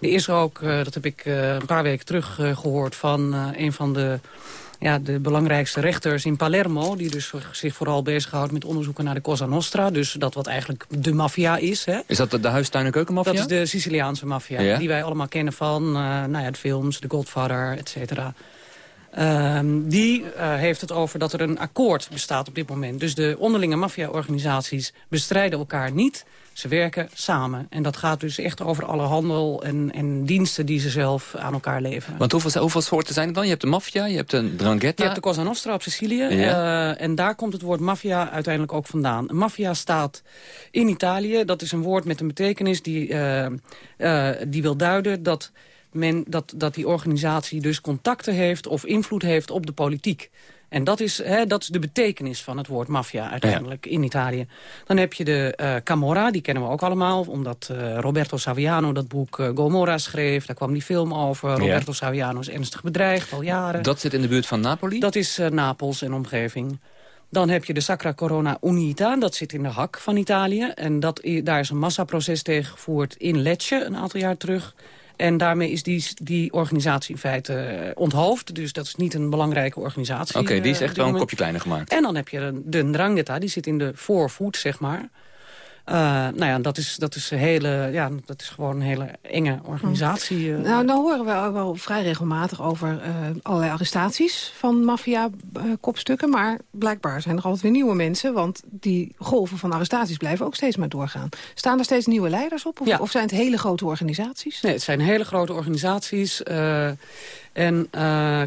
Er is ook, dat heb ik een paar weken terug gehoord van een van de ja, de belangrijkste rechters in Palermo... die dus zich vooral bezighoudt met onderzoeken naar de Cosa Nostra. Dus dat wat eigenlijk de maffia is. Hè. Is dat de, de huistuin- en? Dat is de Siciliaanse maffia. Ja? Die wij allemaal kennen van uh, nou ja, de films, The Godfather, et cetera. Um, die uh, heeft het over dat er een akkoord bestaat op dit moment. Dus de onderlinge maffia-organisaties bestrijden elkaar niet. Ze werken samen. En dat gaat dus echt over alle handel en, en diensten die ze zelf aan elkaar leveren. Want hoeveel, hoeveel soorten zijn er dan? Je hebt de maffia, je hebt de drangheta. Je hebt de Cosa Nostra op Sicilië. Ja. Uh, en daar komt het woord maffia uiteindelijk ook vandaan. Maffia staat in Italië. Dat is een woord met een betekenis die, uh, uh, die wil duiden dat men, dat, dat die organisatie dus contacten heeft of invloed heeft op de politiek. En dat is, hè, dat is de betekenis van het woord maffia uiteindelijk ja. in Italië. Dan heb je de uh, Camorra, die kennen we ook allemaal. Omdat uh, Roberto Saviano dat boek uh, Gomorra schreef. Daar kwam die film over. Ja. Roberto Saviano is ernstig bedreigd, al jaren. Dat zit in de buurt van Napoli? Dat is Napels en omgeving. Dan heb je de Sacra Corona Unita, dat zit in de hak van Italië. En dat, daar is een massaproces tegen gevoerd in Lecce een aantal jaar terug. En daarmee is die, die organisatie in feite onthoofd. Dus dat is niet een belangrijke organisatie. Oké, okay, die is echt wel een kopje kleiner gemaakt. En dan heb je de Ndrangheta, die zit in de voorvoet, zeg maar. Uh, nou ja, dat is, dat, is hele, ja, dat is gewoon een hele enge organisatie. Uh. Nou, dan horen we wel, wel vrij regelmatig over uh, allerlei arrestaties van maffia-kopstukken. maar blijkbaar zijn er altijd weer nieuwe mensen. Want die golven van arrestaties blijven ook steeds maar doorgaan. Staan er steeds nieuwe leiders op? Of, ja. of zijn het hele grote organisaties? Nee, het zijn hele grote organisaties. en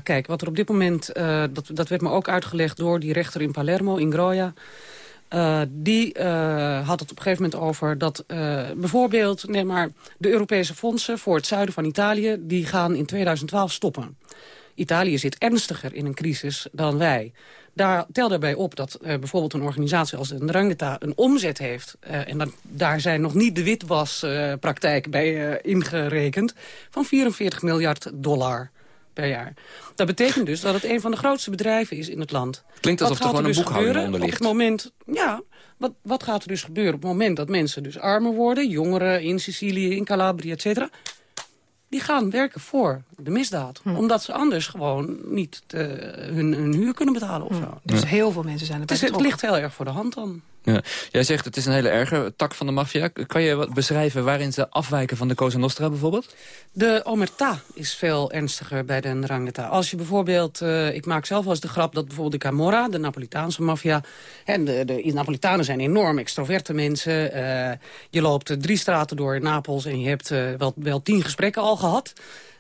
kijk, wat er op dit moment, dat, dat werd me ook uitgelegd door die rechter in Palermo, in Groja... Uh, die uh, had het op een gegeven moment over dat uh, bijvoorbeeld... neem maar de Europese fondsen voor het zuiden van Italië... die gaan in 2012 stoppen. Italië zit ernstiger in een crisis dan wij. Daar, tel daarbij op dat bijvoorbeeld een organisatie als de Ndrangheta... een omzet heeft, en daar zijn nog niet de witwaspraktijken bij ingerekend... van 44 miljard dollar per jaar. Dat betekent dus dat het een van de grootste bedrijven is in het land. Klinkt alsof er gewoon een dus boekhouding onder ligt. Op het moment, ja, wat, wat gaat er dus gebeuren op het moment dat mensen dus armer worden... jongeren in Sicilië, in Calabria, et cetera... die gaan werken voor de misdaad. Hm. Omdat ze anders gewoon niet uh, hun, hun huur kunnen betalen of zo. Dus heel veel mensen zijn erbij het, is, het ligt heel erg voor de hand dan. Ja. Jij zegt het is een hele erge tak van de maffia. Kan je wat beschrijven waarin ze afwijken van de Cosa Nostra bijvoorbeeld? De omerta is veel ernstiger bij de Ndrangheta. Als je bijvoorbeeld, uh, ik maak zelf wel eens de grap dat bijvoorbeeld de Camorra, de Napolitaanse maffia, en de, de, de Napolitanen zijn enorm extroverte mensen. Uh, je loopt drie straten door in Napels en je hebt uh, wel, wel tien gesprekken al gehad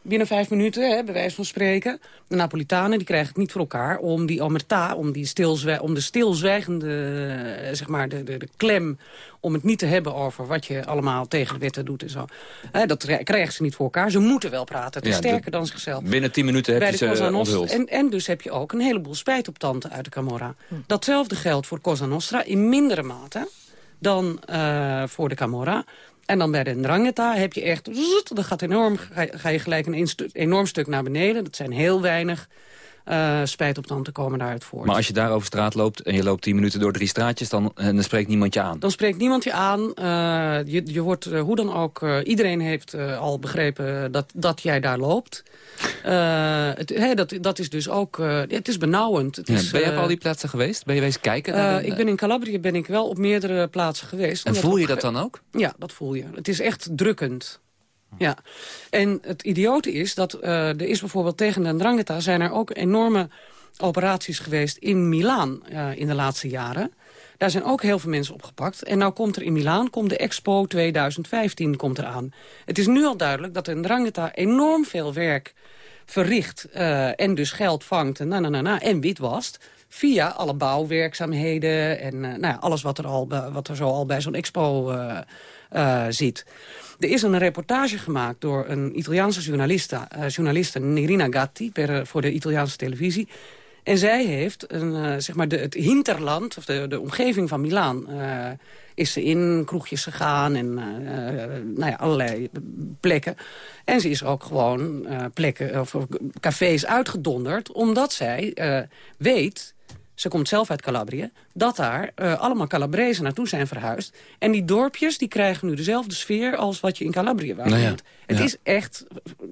binnen vijf minuten, hè, bij wijze van spreken. De Napolitanen die krijgen het niet voor elkaar om die omerta, om, die stilzwij om de stilzwijgende, zeg maar, de, de, de klem... om het niet te hebben over wat je allemaal tegen de wetten doet en zo. Hè, dat krijgen ze niet voor elkaar. Ze moeten wel praten. Het is Ja, de- sterker dan zichzelf. Binnen tien minuten heb Bij je de ze Cosa Nostra. onthuld. En, en dus heb je ook een heleboel spijt op tanden uit de Camorra. Datzelfde geldt voor Cosa Nostra in mindere mate dan eh, voor de Camorra. En dan bij de Ndrangheta heb je echt... Dan gaat enorm, ga, ga je gelijk een enorm stuk naar beneden. Dat zijn heel weinig eh spijt op tanden komen daaruit voort. Maar als je daar over straat loopt en je loopt tien minuten door drie straatjes... dan, eh, dan spreekt niemand je aan. Dan spreekt niemand je aan. Eh, je, je wordt hoe dan ook... iedereen heeft al begrepen dat, dat jij daar loopt. Het, dat, dat is dus ook... het is benauwend. Het Ja, is, ben je op al die plaatsen geweest? Ben je wezen kijken? daarin? ik ben in Calabria ben ik wel op meerdere plaatsen geweest. En voel je dat dan ook? Ja, dat voel je. Het is echt drukkend. Ja. En het idiote is dat eh, er is bijvoorbeeld tegen de Ndrangheta... zijn er ook enorme operaties geweest in Milaan eh, in de laatste jaren. Daar zijn ook heel veel mensen opgepakt. En nou komt er in Milaan, komt de Expo 2015 komt eraan. Het is nu al duidelijk dat de Ndrangheta enorm veel werk verricht... eh, en dus geld vangt en, na, na, na, na, en witwast... via alle bouwwerkzaamheden en nou ja, alles wat er, al, wat er zo al bij zo'n expo zit. Er is een reportage gemaakt door een Italiaanse journaliste, eh, journaliste Nerina Gatti... Per, eh, voor de Italiaanse televisie. En zij heeft een, eh, zeg maar de, het hinterland, of de, de omgeving van Milaan... eh, is ze in kroegjes gegaan en nou ja, allerlei plekken. En ze is ook gewoon plekken of of cafés uitgedonderd... omdat zij weet, ze komt zelf uit Calabrië... dat daar eh, allemaal Calabrezen naartoe zijn verhuisd. En die dorpjes die krijgen nu dezelfde sfeer... als wat je in Calabrië waar Nou ja, woont. Het ja. is echt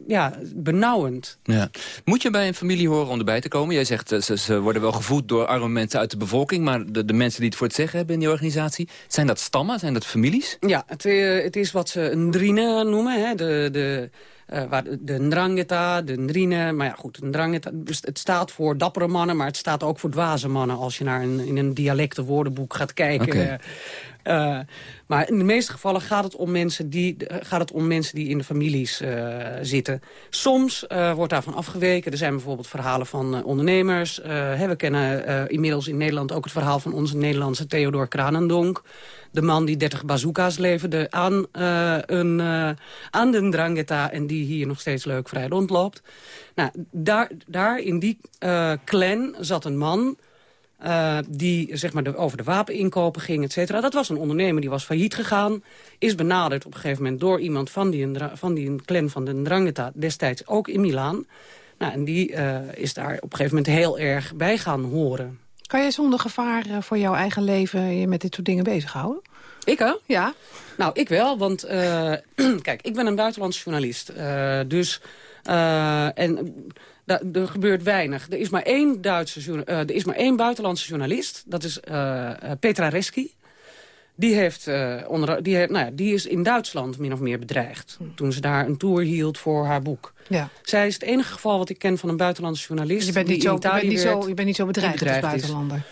ja, benauwend. Ja. Moet je bij een familie horen om erbij te komen? Jij zegt, eh, ze, ze worden wel gevoed door arme mensen uit de bevolking... maar de, de mensen die het voor het zeggen hebben in die organisatie... zijn dat stammen? Zijn dat families? Ja, het, eh, het is wat ze een drine noemen. Hè? De, de, eh, waar de, Ndrangheta, de Ndrine. Maar ja, goed, Ndrangheta, dus het staat voor dappere mannen... maar het staat ook voor dwaze mannen... als je naar een, in een dialectenwoordenboek gaat kijken. Eh, maar in de meeste gevallen gaat het om mensen die, gaat het om mensen die in de families eh, zitten. Soms eh, wordt daarvan afgeweken. Er zijn bijvoorbeeld verhalen van ondernemers. We kennen inmiddels in Nederland ook het verhaal van onze Nederlandse Theodor Kranendonk. De man die 30 bazooka's leverde aan, een, aan de Ndrangheta... en die hier nog steeds leuk vrij rondloopt. Nou, daar, daar in die clan zat een man... eh, die zeg maar, de, over de wapeninkopen ging, et cetera. Dat was een ondernemer die was failliet gegaan. Is benaderd op een gegeven moment door iemand van die, van die clan van de Ndrangheta... destijds ook in Milaan. Nou, en die eh, is daar op een gegeven moment heel erg bij gaan horen. Kan jij zonder gevaar eh, voor jouw eigen leven je met dit soort dingen bezighouden? Ik hè? Ja. Nou, ik wel, want kijk, ik ben een buitenlandse journalist. dus, en da- er gebeurt weinig. Er is maar één, Duitse, eh, er is maar één buitenlandse journalist. Dat is eh, eh, Petra Reski. Die, heeft, onder, die, heeft, nou ja, die is in Duitsland min of meer bedreigd. Toen ze daar een tour hield voor haar boek. Ja. Zij is het enige geval wat ik ken van een buitenlandse journalist. Je bent die niet, zo, je, bent niet zo, je bent niet zo bedreigd als is. buitenlander.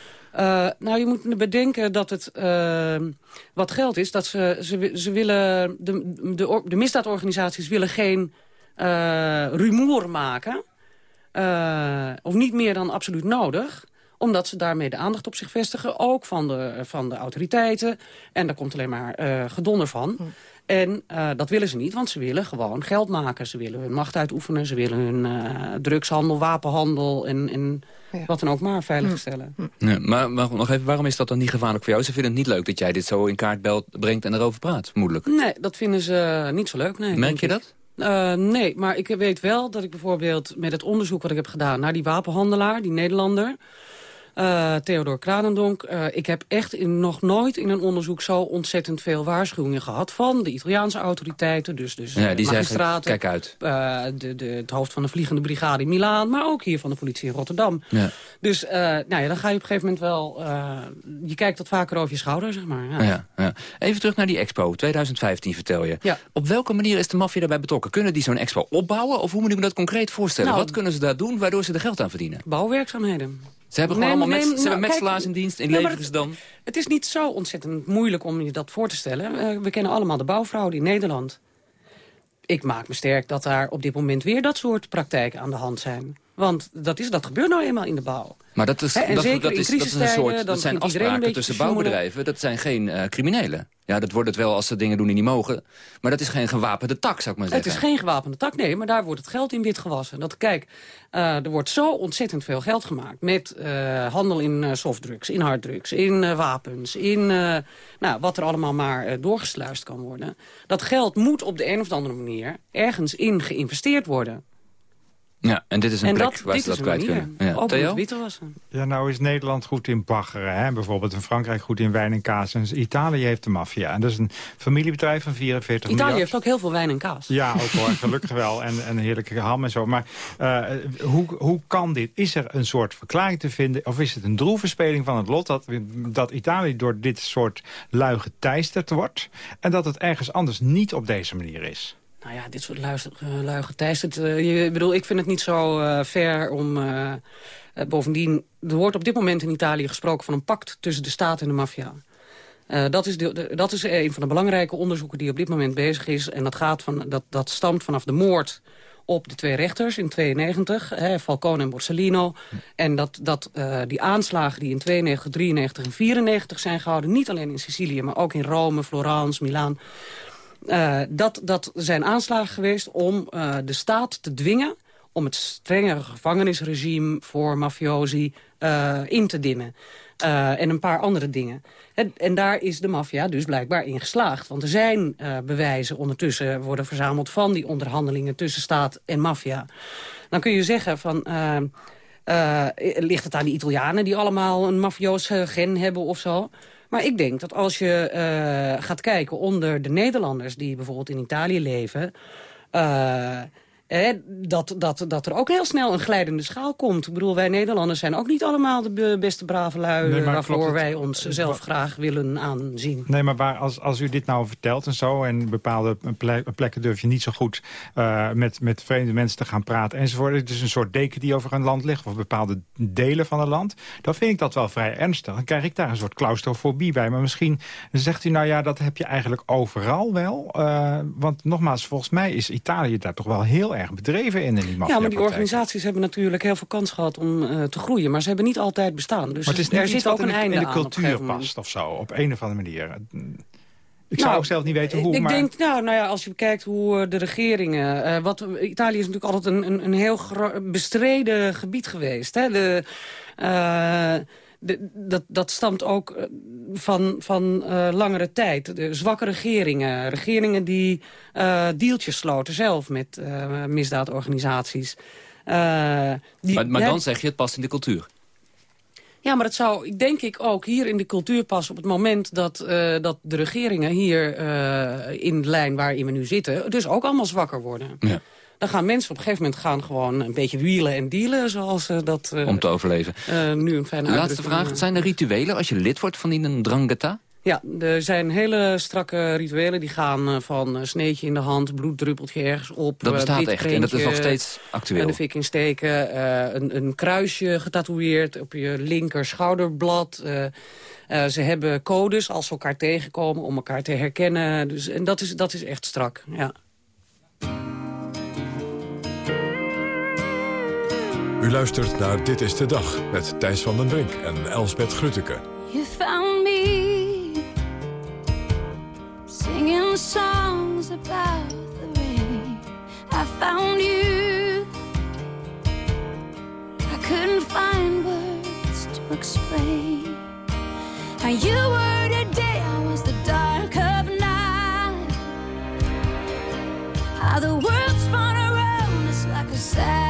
Nou, je moet bedenken dat het eh, wat geldt is dat ze, ze, ze willen de, de, or- de misdaadorganisaties willen geen eh, rumoer maken, Eh, of niet meer dan absoluut nodig, Omdat ze daarmee de aandacht op zich vestigen, ook van de, van de autoriteiten. En daar komt alleen maar uh, gedonder van. Hm. En uh, dat willen ze niet, want ze willen gewoon geld maken. Ze willen hun macht uitoefenen, ze willen hun uh, drugshandel, wapenhandel en, en ja. wat dan ook maar veiligstellen. Hm. Ja, maar, maar, nog even, waarom is dat dan niet gevaarlijk voor jou? Ze vinden het niet leuk dat jij dit zo in kaart belt, brengt en erover praat, vermoedelijk. Nee, dat vinden ze niet zo leuk. Nee, Merk je dat? Uh, nee, maar ik weet wel dat ik bijvoorbeeld met het onderzoek wat ik heb gedaan... naar die wapenhandelaar, die Nederlander... Uh, Theodor Kranendonk. Uh, ik heb echt in, nog nooit in een onderzoek zo ontzettend veel waarschuwingen gehad... van de Italiaanse autoriteiten, dus, dus ja, die magistraten. kijk uit. Uh, de, de, het hoofd van de vliegende brigade in Milaan... maar ook hier van de politie in Rotterdam. Ja. Dus nou ja, dan ga je op een gegeven moment wel... je kijkt wat vaker over je schouder, zeg maar. Ja. Ja, ja. Even terug naar die expo, 2015 vertel je. Op welke manier is de maffia daarbij betrokken? Kunnen die zo'n expo opbouwen? Of hoe moet ik me dat concreet voorstellen? Nou, wat kunnen ze daar doen waardoor ze er geld aan verdienen? Bouwwerkzaamheden. Ze hebben gewoon allemaal mets, ze hebben metselaars in dienst in Leversdam. Het is niet zo ontzettend moeilijk om je dat voor te stellen. Uh, we kennen allemaal de bouwfraude in Nederland. Ik maak me sterk dat daar op dit moment weer dat soort praktijken aan de hand zijn. Want dat, is, dat gebeurt nou eenmaal in de bouw. Maar dat, is, dat, dat, is, dat is een soort, dat zijn afspraken tussen bouwbedrijven. Dat zijn geen eh, criminelen. Ja, dat wordt het wel als ze dingen doen die niet mogen. Maar dat is geen gewapende tak, zou ik maar Het zeggen. is geen gewapende tak, nee, maar daar wordt het geld in wit gewassen. Dat, kijk, uh, er wordt zo ontzettend veel geld gemaakt met uh, handel in softdrugs, in harddrugs, in wapens, in nou, wat er allemaal maar doorgesluist kan worden. Dat geld moet op de een of andere manier ergens in geïnvesteerd worden. Ja, en dit is een en plek dat, waar ze dat kwijt manier, kunnen. Ja. Ook Theo? Ja, nou is Nederland goed in baggeren. Hè? Bijvoorbeeld in Frankrijk goed in wijn en kaas. En Italië heeft de maffia. En dat is een familiebedrijf van 44 Italië miljard. heeft ook heel veel wijn en kaas. Ja, ook hoor, gelukkig wel. En, en heerlijke ham en zo. Maar uh, hoe, hoe kan dit? Is er een soort verklaring te vinden? Of is het een droevenspeling van het lot... dat, dat Italië door dit soort lui geteisterd wordt... en dat het ergens anders niet op deze manier is? Nou ja, dit soort luister, uh, lui geteisterd. Uh, je, bedoel, ik vind het niet zo uh, fair om... Bovendien, er wordt op dit moment in Italië gesproken van een pact tussen de staat en de maffia. Dat, is de, dat is een van de belangrijke onderzoeken die op dit moment bezig is. En dat, gaat van, dat, dat stamt vanaf de moord op de twee rechters in 92, hè, Falcone en Borsellino. En dat, dat die aanslagen die in 92, 93 en 94 zijn gehouden... niet alleen in Sicilië, maar ook in Rome, Florence, Milaan... Uh, dat, dat zijn aanslagen geweest om uh, de staat te dwingen... om het strengere gevangenisregime voor mafiosi uh, in te dimmen. en een paar andere dingen. En, en daar is de maffia dus blijkbaar in geslaagd. Want er zijn bewijzen ondertussen worden verzameld... van die onderhandelingen tussen staat en maffia. Dan kun je zeggen van... ligt het aan die Italianen die allemaal een mafioos gen hebben of zo... Maar ik denk dat als je uh, gaat kijken onder de Nederlanders... die bijvoorbeeld in Italië leven... Uh, eh, dat, dat, dat er ook heel snel een glijdende schaal komt. Ik bedoel, wij Nederlanders zijn ook niet allemaal de beste brave lui... Nee, waarvoor wij ons zelf graag willen aanzien. Nee, maar waar, als, als u dit nou vertelt en zo... en bepaalde ple- plekken durf je niet zo goed uh, met, met vreemde mensen te gaan praten enzovoort... het is een soort deken die over een land ligt... of bepaalde delen van een land... dan vind ik dat wel vrij ernstig. Dan krijg ik daar een soort claustrofobie bij. Maar misschien zegt u, nou ja, dat heb je eigenlijk overal wel. Uh, want nogmaals, volgens mij is Italië daar toch wel heel erg bedreven in... die Ja, maar die organisaties hebben natuurlijk heel veel kans gehad om uh, te groeien. Maar ze hebben niet altijd bestaan. Dus Maar het is er niet zit ook in een de, einde in de cultuur past of zo, op een of andere manier. Ik Nou, zou ook zelf niet weten hoe, ik maar... denk, nou, nou ja, als je bekijkt hoe eh, de regeringen... eh, wat, Italië is natuurlijk altijd een, een, een heel bestreden gebied geweest. Hè? De, eh, de, dat, dat stamt ook eh, van, van eh, langere tijd. De zwakke regeringen. Regeringen die eh deeltjes sloten zelf met misdaadorganisaties. Die, Maar, maar dan zeg je het past in de cultuur. ja, maar dat zou, denk ik, ook hier in de cultuur passen... op het moment dat, dat de regeringen hier in de lijn waarin we nu zitten... dus ook allemaal zwakker worden. Ja. Dan gaan mensen op een gegeven moment gaan gewoon een beetje wielen en dealen... zoals eh, dat eh, Om te overleven. eh, nu een fijne Laatste vraag. Zijn er rituelen als je lid wordt van die Ndrangheta? Ja, er zijn hele strakke rituelen. Die gaan van sneetje in de hand, bloeddruppeltje ergens op. Dat bestaat echt en dat is nog steeds actueel. En de fik insteken. eh, een, een kruisje getatoeëerd op je linker schouderblad. ze hebben codes als ze elkaar tegenkomen om elkaar te herkennen. Dus, en dat is, dat is echt strak, ja. U luistert naar Dit is de Dag met Thijs van den Brink en Elsbeth Grutteke. You found me singing songs about the rain. I found you. I couldn't find words to explain. And you were the day, I was the dark of night. How the world spun around us like a satellite.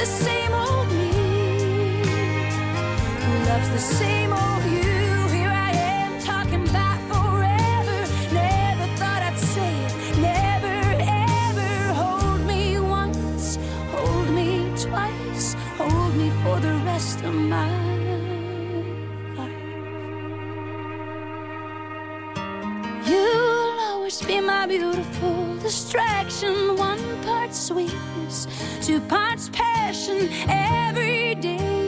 The same old me who loves the same old you. Here I am talking about forever. Never thought I'd say it. Never ever hold me once, hold me twice, hold me for the rest of my life. You'll always be my beautiful distraction. One part sweetness, two parts passion. Every day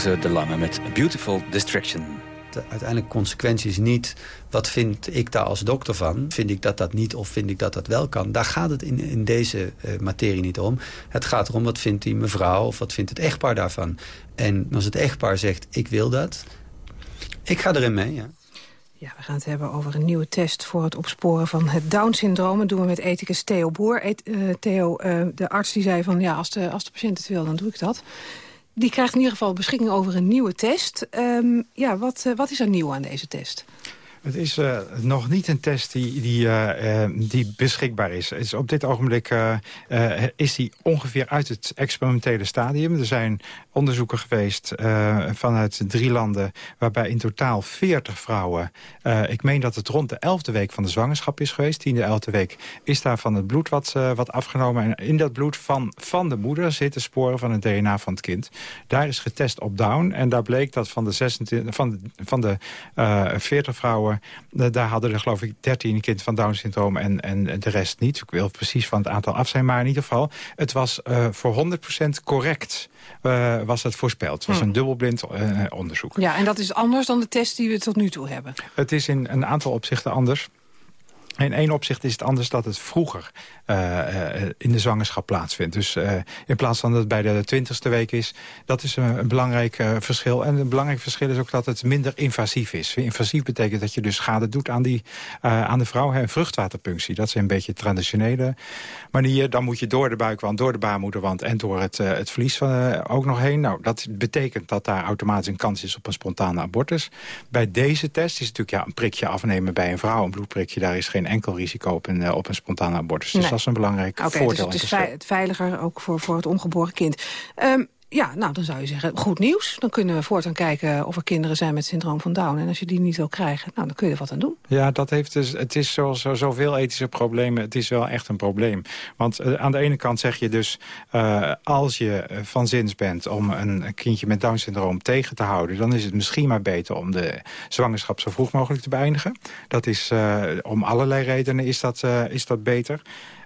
De Lange met Beautiful Distraction. De uiteindelijke consequentie is niet... wat vind ik daar als dokter van? Vind ik dat dat niet of vind ik dat dat wel kan? Daar gaat het in, in deze eh, materie niet om. Het gaat erom wat vindt die mevrouw of wat vindt het echtpaar daarvan. En als het echtpaar zegt, ik wil dat... ik ga erin mee, ja. Ja, we gaan het hebben over een nieuwe test voor het opsporen van het Down-syndroom. Dat doen we met ethicus Theo Boer. Eh, Theo, eh, de arts die zei van ja, als de, als de patiënt het wil, dan doe ik dat. Die krijgt in ieder geval beschikking over een nieuwe test. Ehm, ja, wat, eh, wat is er nieuw aan deze test? Het is eh, nog niet een test die, die, eh, eh, die beschikbaar is. op dit ogenblik is die ongeveer uit het experimentele stadium. Er zijn onderzoeken geweest vanuit drie landen... waarbij in totaal 40 vrouwen... ik meen dat het rond de elfde week van de zwangerschap is geweest. Tiende, elfde week is daar van het bloed wat, wat afgenomen. En in dat bloed van, van de moeder zitten sporen van het DNA van het kind. Daar is getest op Down. En daar bleek dat van de, 26, van, van de eh 40 vrouwen... daar hadden er geloof ik 13 kind van Down-syndroom en, en de rest niet. Ik wil precies van het aantal af zijn, maar in ieder geval... het was eh, voor 100% correct eh, was het voorspeld. Het was Hmm. een dubbelblind eh, onderzoek. Ja, en dat is anders dan de test die we tot nu toe hebben. Het is in een aantal opzichten anders. In één opzicht is het anders dat het vroeger uh, in de zwangerschap plaatsvindt. Dus uh, in plaats van dat het bij de twintigste week is... dat is een, een belangrijk verschil. En een belangrijk verschil is ook dat het minder invasief is. Invasief betekent dat je dus schade doet aan, die, aan de vrouw. Hè, vruchtwaterpunctie, dat is een beetje traditionele manier. Dan moet je door de buikwand, door de baarmoederwand... en door het, het vlies ook nog heen. Nou, dat betekent dat daar automatisch een kans is op een spontane abortus. Bij deze test is natuurlijk ja, een prikje afnemen bij een vrouw. Een bloedprikje, daar is geen enkel risico op een, op een spontane abortus. Dus dat is een belangrijk okay, voordeel. Dus het is ve veiliger ook voor, voor het ongeboren kind. Um, ja, nou, dan zou je zeggen, goed nieuws. Dan kunnen we voortaan kijken of er kinderen zijn met syndroom van Down. En als je die niet wil krijgen, nou, dan kun je er wat aan doen. Ja, dat heeft dus, het is zoals zo, zoveel ethische problemen. Het is wel echt een probleem. Want uh, aan de ene kant zeg je dus... Uh, als je van zins bent om een kindje met Down-syndroom tegen te houden... dan is het misschien maar beter om de zwangerschap zo vroeg mogelijk te beëindigen. Dat is, uh, om allerlei redenen is dat, is dat beter.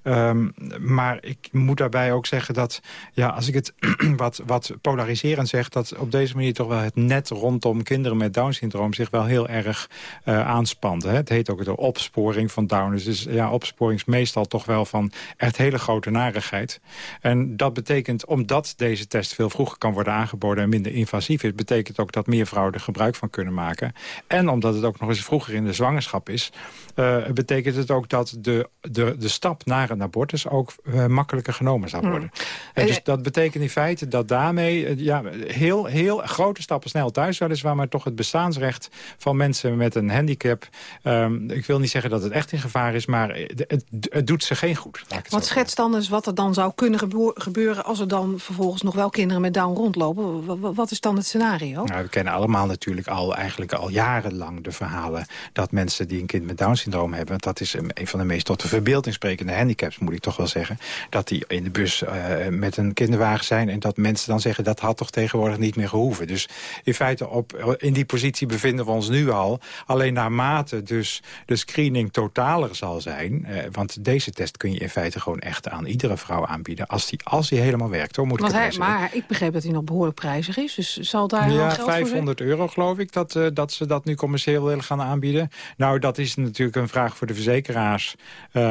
Um, maar ik moet daarbij ook zeggen dat, ja, als ik het wat, wat polariserend zeg... dat op deze manier toch wel het net rondom kinderen met Down-syndroom... zich wel heel erg uh, aanspant. Hè? Het heet ook de opsporing van Down. Dus, ja, opsporing is meestal toch wel van echt hele grote narigheid. En dat betekent, omdat deze test veel vroeger kan worden aangeboden... en minder invasief is, betekent ook dat meer vrouwen er gebruik van kunnen maken. En omdat het ook nog eens vroeger in de zwangerschap is... Uh, betekent het ook dat de, de, de stap naar een abortus ook uh, makkelijker genomen zou worden. Hmm. En dus dat betekent in feite dat daarmee uh, ja, heel, heel grote stappen snel thuis weliswaar... maar toch het bestaansrecht van mensen met een handicap... Um, ik wil niet zeggen dat het echt in gevaar is, maar het, het doet ze geen goed. Wat schetst dan eens wat er dan zou kunnen gebeuren... als er dan vervolgens nog wel kinderen met Down rondlopen? Wat is dan het scenario? Nou, we kennen allemaal natuurlijk al, eigenlijk al jarenlang de verhalen... dat mensen die een kind met Down syndroom hebben. Dat is een, van de meest tot de verbeelding sprekende handicaps, moet ik toch wel zeggen. Dat die in de bus uh, met een kinderwagen zijn... en dat mensen dan zeggen, dat had toch tegenwoordig niet meer gehoeven. Dus in feite, op, in die positie bevinden we ons nu al. Alleen naarmate dus de screening totaler zal zijn... Uh, want deze test kun je in feite gewoon echt aan iedere vrouw aanbieden... als die, als die helemaal werkt, hoor, moet want ik hij, Maar ik begreep dat hij nog behoorlijk prijzig is. Dus zal daar ja, geld 500 euro geloof ik, dat, uh, dat ze dat nu commercieel willen gaan aanbieden. Nou, dat is natuurlijk een vraag voor de verzekeraars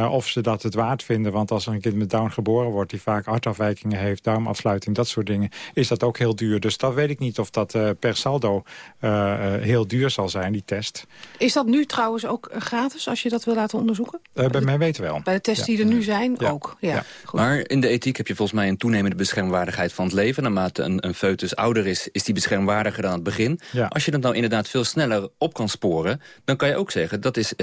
of ze dat het waard vinden. Want als er een kind met Down geboren wordt... die vaak hartafwijkingen heeft, darmafsluiting, dat soort dingen... is dat ook heel duur. Dus dat weet ik niet of dat uh, per saldo uh, heel duur zal zijn, die test. Is dat nu trouwens ook gratis, als je dat wil laten onderzoeken? bij de, mij weten wel. Bij de tests ja. die er nu zijn, ja. ook. Ja. ja. Maar in de ethiek heb je volgens mij een toenemende beschermwaardigheid van het leven. Naarmate een, een foetus ouder is, is die beschermwaardiger dan het begin. Als je dat nou inderdaad veel sneller op kan sporen... dan kan je ook zeggen, dat is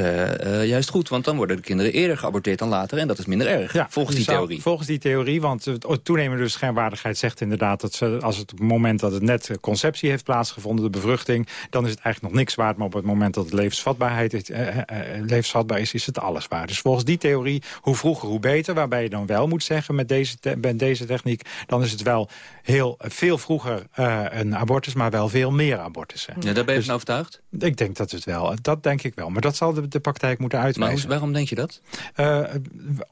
juist goed, want dan worden de kinderen eerder geaborteerd dan later. En dat is minder erg, ja, volgens die zou, theorie. Volgens die theorie, want het toenemende beschermwaardigheid zegt inderdaad... dat ze, als het op het moment dat het net conceptie heeft plaatsgevonden, de bevruchting... dan is het eigenlijk nog niks waard, maar op het moment dat het levensvatbaarheid is, eh, eh, levensvatbaar is, is het alles waard. Dus volgens die theorie, hoe vroeger hoe beter, waarbij je dan wel moet zeggen met deze, te, met deze techniek... dan is het wel heel veel vroeger uh, een abortus, maar wel veel meer abortussen. Ja, daar ben je dus, van overtuigd? Ik denk dat het wel, dat denk ik wel. Maar dat zal de, de praktijk moeten uitwijzen. Maar waarom denk je dat? Uh,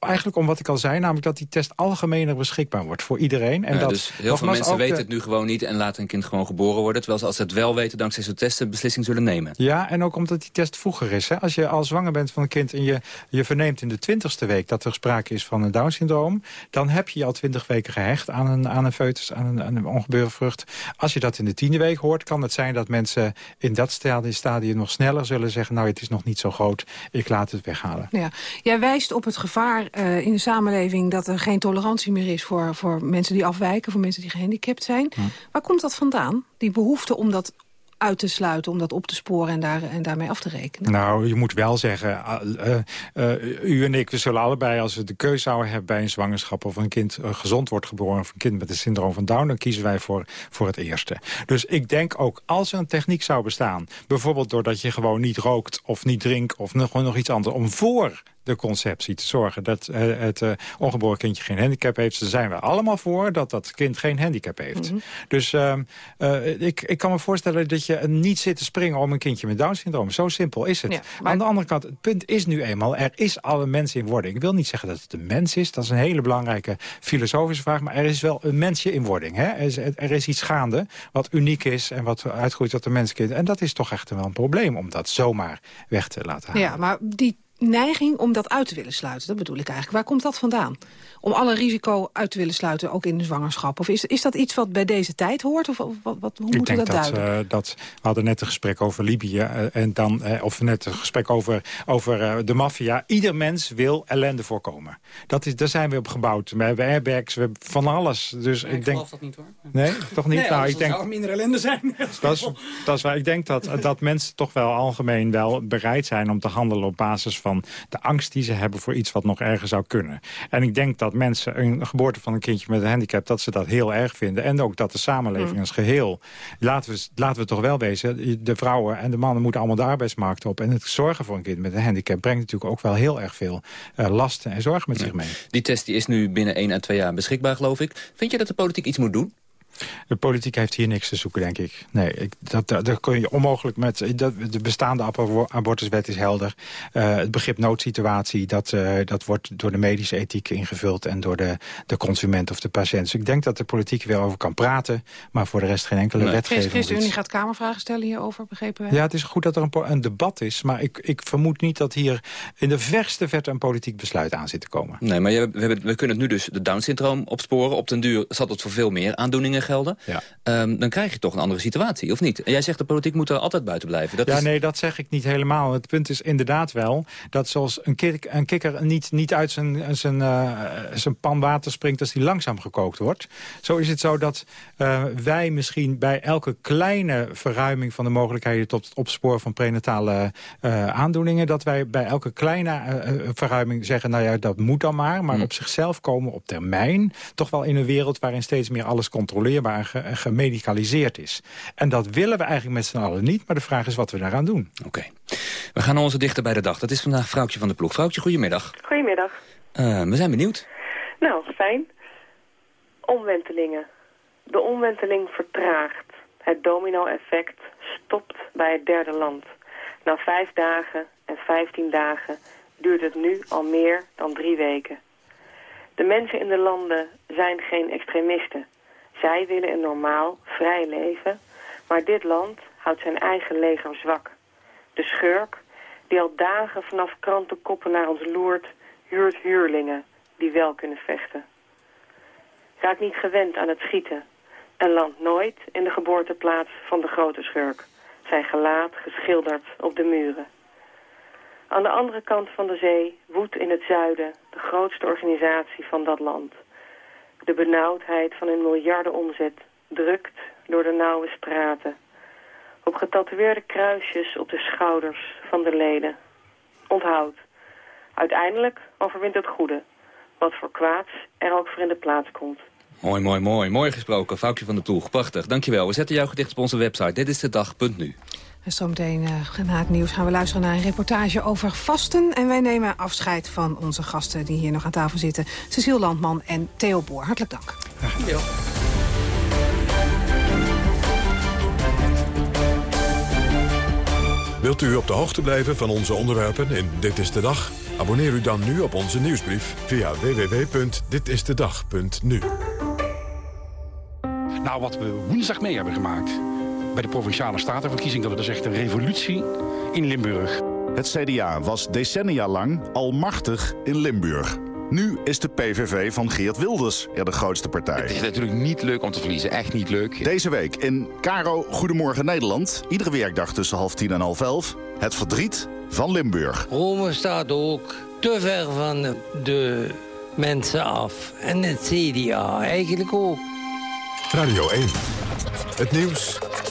eigenlijk om wat ik al zei, namelijk dat die test algemener beschikbaar wordt voor iedereen. En ja, dat, dus heel veel mensen weten het nu gewoon niet en laten een kind gewoon geboren worden. Terwijl ze als ze het wel weten, dankzij zo'n test een beslissing zullen nemen. Ja, en ook omdat die test vroeger is. Hè. Als je al zwanger bent van een kind en je, je verneemt in de twintigste week dat er sprake is van een Down-syndroom, dan heb je al twintig weken gehecht aan een, aan een foetus, aan een, aan een ongeboren vrucht. Als je dat in de tiende week hoort, kan het zijn dat mensen in dat stadium, stadium nog sneller zullen zeggen, nou het is nog niet zo groot, ik laat het weghalen. Ja. Jij wijst op het gevaar uh, in de samenleving dat er geen tolerantie meer is voor, voor mensen die afwijken, voor mensen die gehandicapt zijn. Hm. Waar komt dat vandaan? Die behoefte om dat uit te sluiten, om dat op te sporen en, daar, en daarmee af te rekenen? Nou, je moet wel zeggen, uh, uh, u en ik, we zullen allebei, als we de keuze zouden hebben bij een zwangerschap of een kind gezond wordt geboren of een kind met het syndroom van Down, dan kiezen wij voor, voor het eerste. Dus ik denk ook, als er een techniek zou bestaan, bijvoorbeeld doordat je gewoon niet rookt of niet drinkt of nog, nog iets anders, om voor de conceptie te zorgen dat uh, het uh, ongeboren kindje geen handicap heeft. Daar zijn we allemaal voor dat dat kind geen handicap heeft. Mm -hmm. Dus uh, ik, ik kan me voorstellen dat je niet zit te springen om een kindje met Down-syndroom. Zo simpel is het. Ja, maar... Aan de andere kant, het punt is nu eenmaal, er is alle mens in wording. Ik wil niet zeggen dat het een mens is, dat is een hele belangrijke filosofische vraag, maar er is wel een mensje in wording. Hè? Er, is, er is iets gaande wat uniek is en wat uitgroeit tot een menskind. En dat is toch echt wel een probleem om dat zomaar weg te laten halen. Ja, maar die neiging om dat uit te willen sluiten. Dat bedoel ik eigenlijk. Waar komt dat vandaan? Om alle risico uit te willen sluiten, ook in de zwangerschap? Of is, is dat iets wat bij deze tijd hoort? Of wat, wat, hoe moeten we dat, dat duiden? Uh, dat, we hadden net een gesprek over Libië. Uh, en dan, uh, of net een gesprek over, over de maffia. Ieder mens wil ellende voorkomen. Dat is, daar zijn we op gebouwd. We hebben airbags, we hebben van alles. Dus ik, ik denk, geloof dat niet hoor. Nee, toch niet? Nee, nou, ik denk, zou er minder ellende zijn. dat is, dat is waar. Ik denk dat, dat mensen toch wel algemeen wel bereid zijn om te handelen op basis van de angst die ze hebben voor iets wat nog erger zou kunnen. En ik denk dat mensen een geboorte van een kindje met een handicap, dat ze dat heel erg vinden. En ook dat de samenleving Mm. als geheel, laten we, laten we toch wel wezen, de vrouwen en de mannen moeten allemaal de arbeidsmarkt op. En het zorgen voor een kind met een handicap brengt natuurlijk ook wel heel erg veel uh, lasten en zorgen met zich mee. Die test die is nu binnen 1 à 2 jaar beschikbaar, geloof ik. Vind je dat de politiek iets moet doen? De politiek heeft hier niks te zoeken, denk ik. Nee, ik, dat, dat, dat kun je onmogelijk met... Dat, de bestaande abortuswet is helder. Uh, het begrip noodsituatie, dat, uh, dat wordt door de medische ethiek ingevuld... en door de, de consument of de patiënt. Dus ik denk dat de politiek er wel over kan praten... maar voor de rest geen enkele nee. wetgeving. ChristenUnie gaat Kamervragen stellen hierover, begrepen wij? Ja, het is goed dat er een, een debat is... maar ik, ik vermoed niet dat hier in de verste verte een politiek besluit aan zit te komen. Nee, maar je, we, hebben, we kunnen nu dus de Down-syndroom opsporen. Op den duur zal het voor veel meer aandoeningen gelden. Ja. Um, dan krijg je toch een andere situatie, of niet? En jij zegt de politiek moet er altijd buiten blijven. Dat ja, is... nee, dat zeg ik niet helemaal. Het punt is inderdaad wel dat zoals een, kik, een kikker niet, niet uit zijn, zijn, uh, zijn pan water springt als die langzaam gekookt wordt. Zo is het zo dat uh, wij misschien bij elke kleine verruiming van de mogelijkheden tot het opsporen van prenatale uh, aandoeningen, dat wij bij elke kleine verruiming zeggen, nou ja, dat moet dan maar. Maar Hmm. op zichzelf komen op termijn toch wel in een wereld waarin steeds meer alles controleerbaar en gemedicaliseerd is. En dat willen we eigenlijk met z'n allen niet, maar de vraag is wat we daaraan doen. Oké. Okay. We gaan naar onze dichter bij de dag. Dat is vandaag Vrouwtje van de Ploeg. Vrouwtje, goedemiddag. Goedemiddag. Uh, we zijn benieuwd. Nou, fijn. Omwentelingen. De omwenteling vertraagt. Het domino-effect stopt bij het derde land. Na vijf dagen en vijftien dagen duurt het nu al meer dan drie weken. De mensen in de landen zijn geen extremisten. Zij willen een normaal, vrij leven, maar dit land houdt zijn eigen leger zwak. De schurk, die al dagen vanaf krantenkoppen naar ons loert, huurt huurlingen die wel kunnen vechten. Raak niet gewend aan het schieten en land nooit in de geboorteplaats van de grote schurk. Zijn gelaat geschilderd op de muren. Aan de andere kant van de zee woedt in het zuiden de grootste organisatie van dat land. De benauwdheid van een miljardenomzet drukt door de nauwe straten. Op getatoeëerde kruisjes op de schouders van de leden. Onthoud, uiteindelijk overwint het goede. Wat voor kwaads er ook voor in de plaats komt. Mooi, mooi, mooi. Mooi gesproken. Foutje van de ploeg. Prachtig. Dankjewel. We zetten jouw gedicht op onze website. Dit is de dag.nu. En zometeen uh, na het nieuws gaan we luisteren naar een reportage over vasten. En wij nemen afscheid van onze gasten die hier nog aan tafel zitten. Cecile Landman en Theo Boer. Hartelijk dank. Dankjewel. Wilt u op de hoogte blijven van onze onderwerpen in Dit is de Dag? Abonneer u dan nu op onze nieuwsbrief via www.ditistedag.nu. Nou, wat we woensdag mee hebben gemaakt bij de Provinciale Statenverkiezingen... dat is echt een revolutie in Limburg. Het CDA was decennia lang almachtig in Limburg. Nu is de PVV van Geert Wilders er de grootste partij. Het is natuurlijk niet leuk om te verliezen, echt niet leuk. Deze week in Caro Goedemorgen Nederland, iedere werkdag tussen half tien en half elf... het verdriet van Limburg. Rome staat ook te ver van de mensen af. En het CDA eigenlijk ook. Radio 1. Het nieuws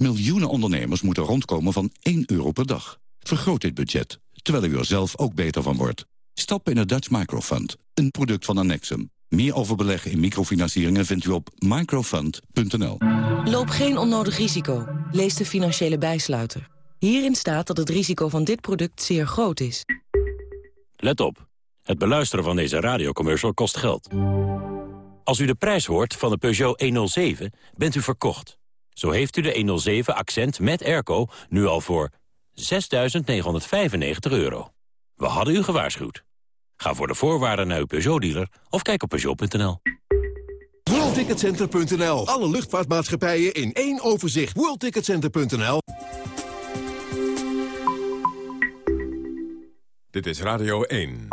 Miljoenen ondernemers moeten rondkomen van 1 euro per dag. Vergroot dit budget, terwijl u er zelf ook beter van wordt. Stap in het Dutch Microfund, een product van Annexum. Meer over beleggen in microfinancieringen vindt u op microfund.nl. Loop geen onnodig risico. Lees de financiële bijsluiter. Hierin staat dat het risico van dit product zeer groot is. Let op. Het beluisteren van deze radiocommercial kost geld. Als u de prijs hoort van de Peugeot 107, bent u verkocht. Zo heeft u de 107 Accent met airco nu al voor 6.995 euro. We hadden u gewaarschuwd. Ga voor de voorwaarden naar uw Peugeot-dealer of kijk op Peugeot.nl. WorldTicketCenter.nl. Alle luchtvaartmaatschappijen in één overzicht. WorldTicketCenter.nl. Dit is Radio 1.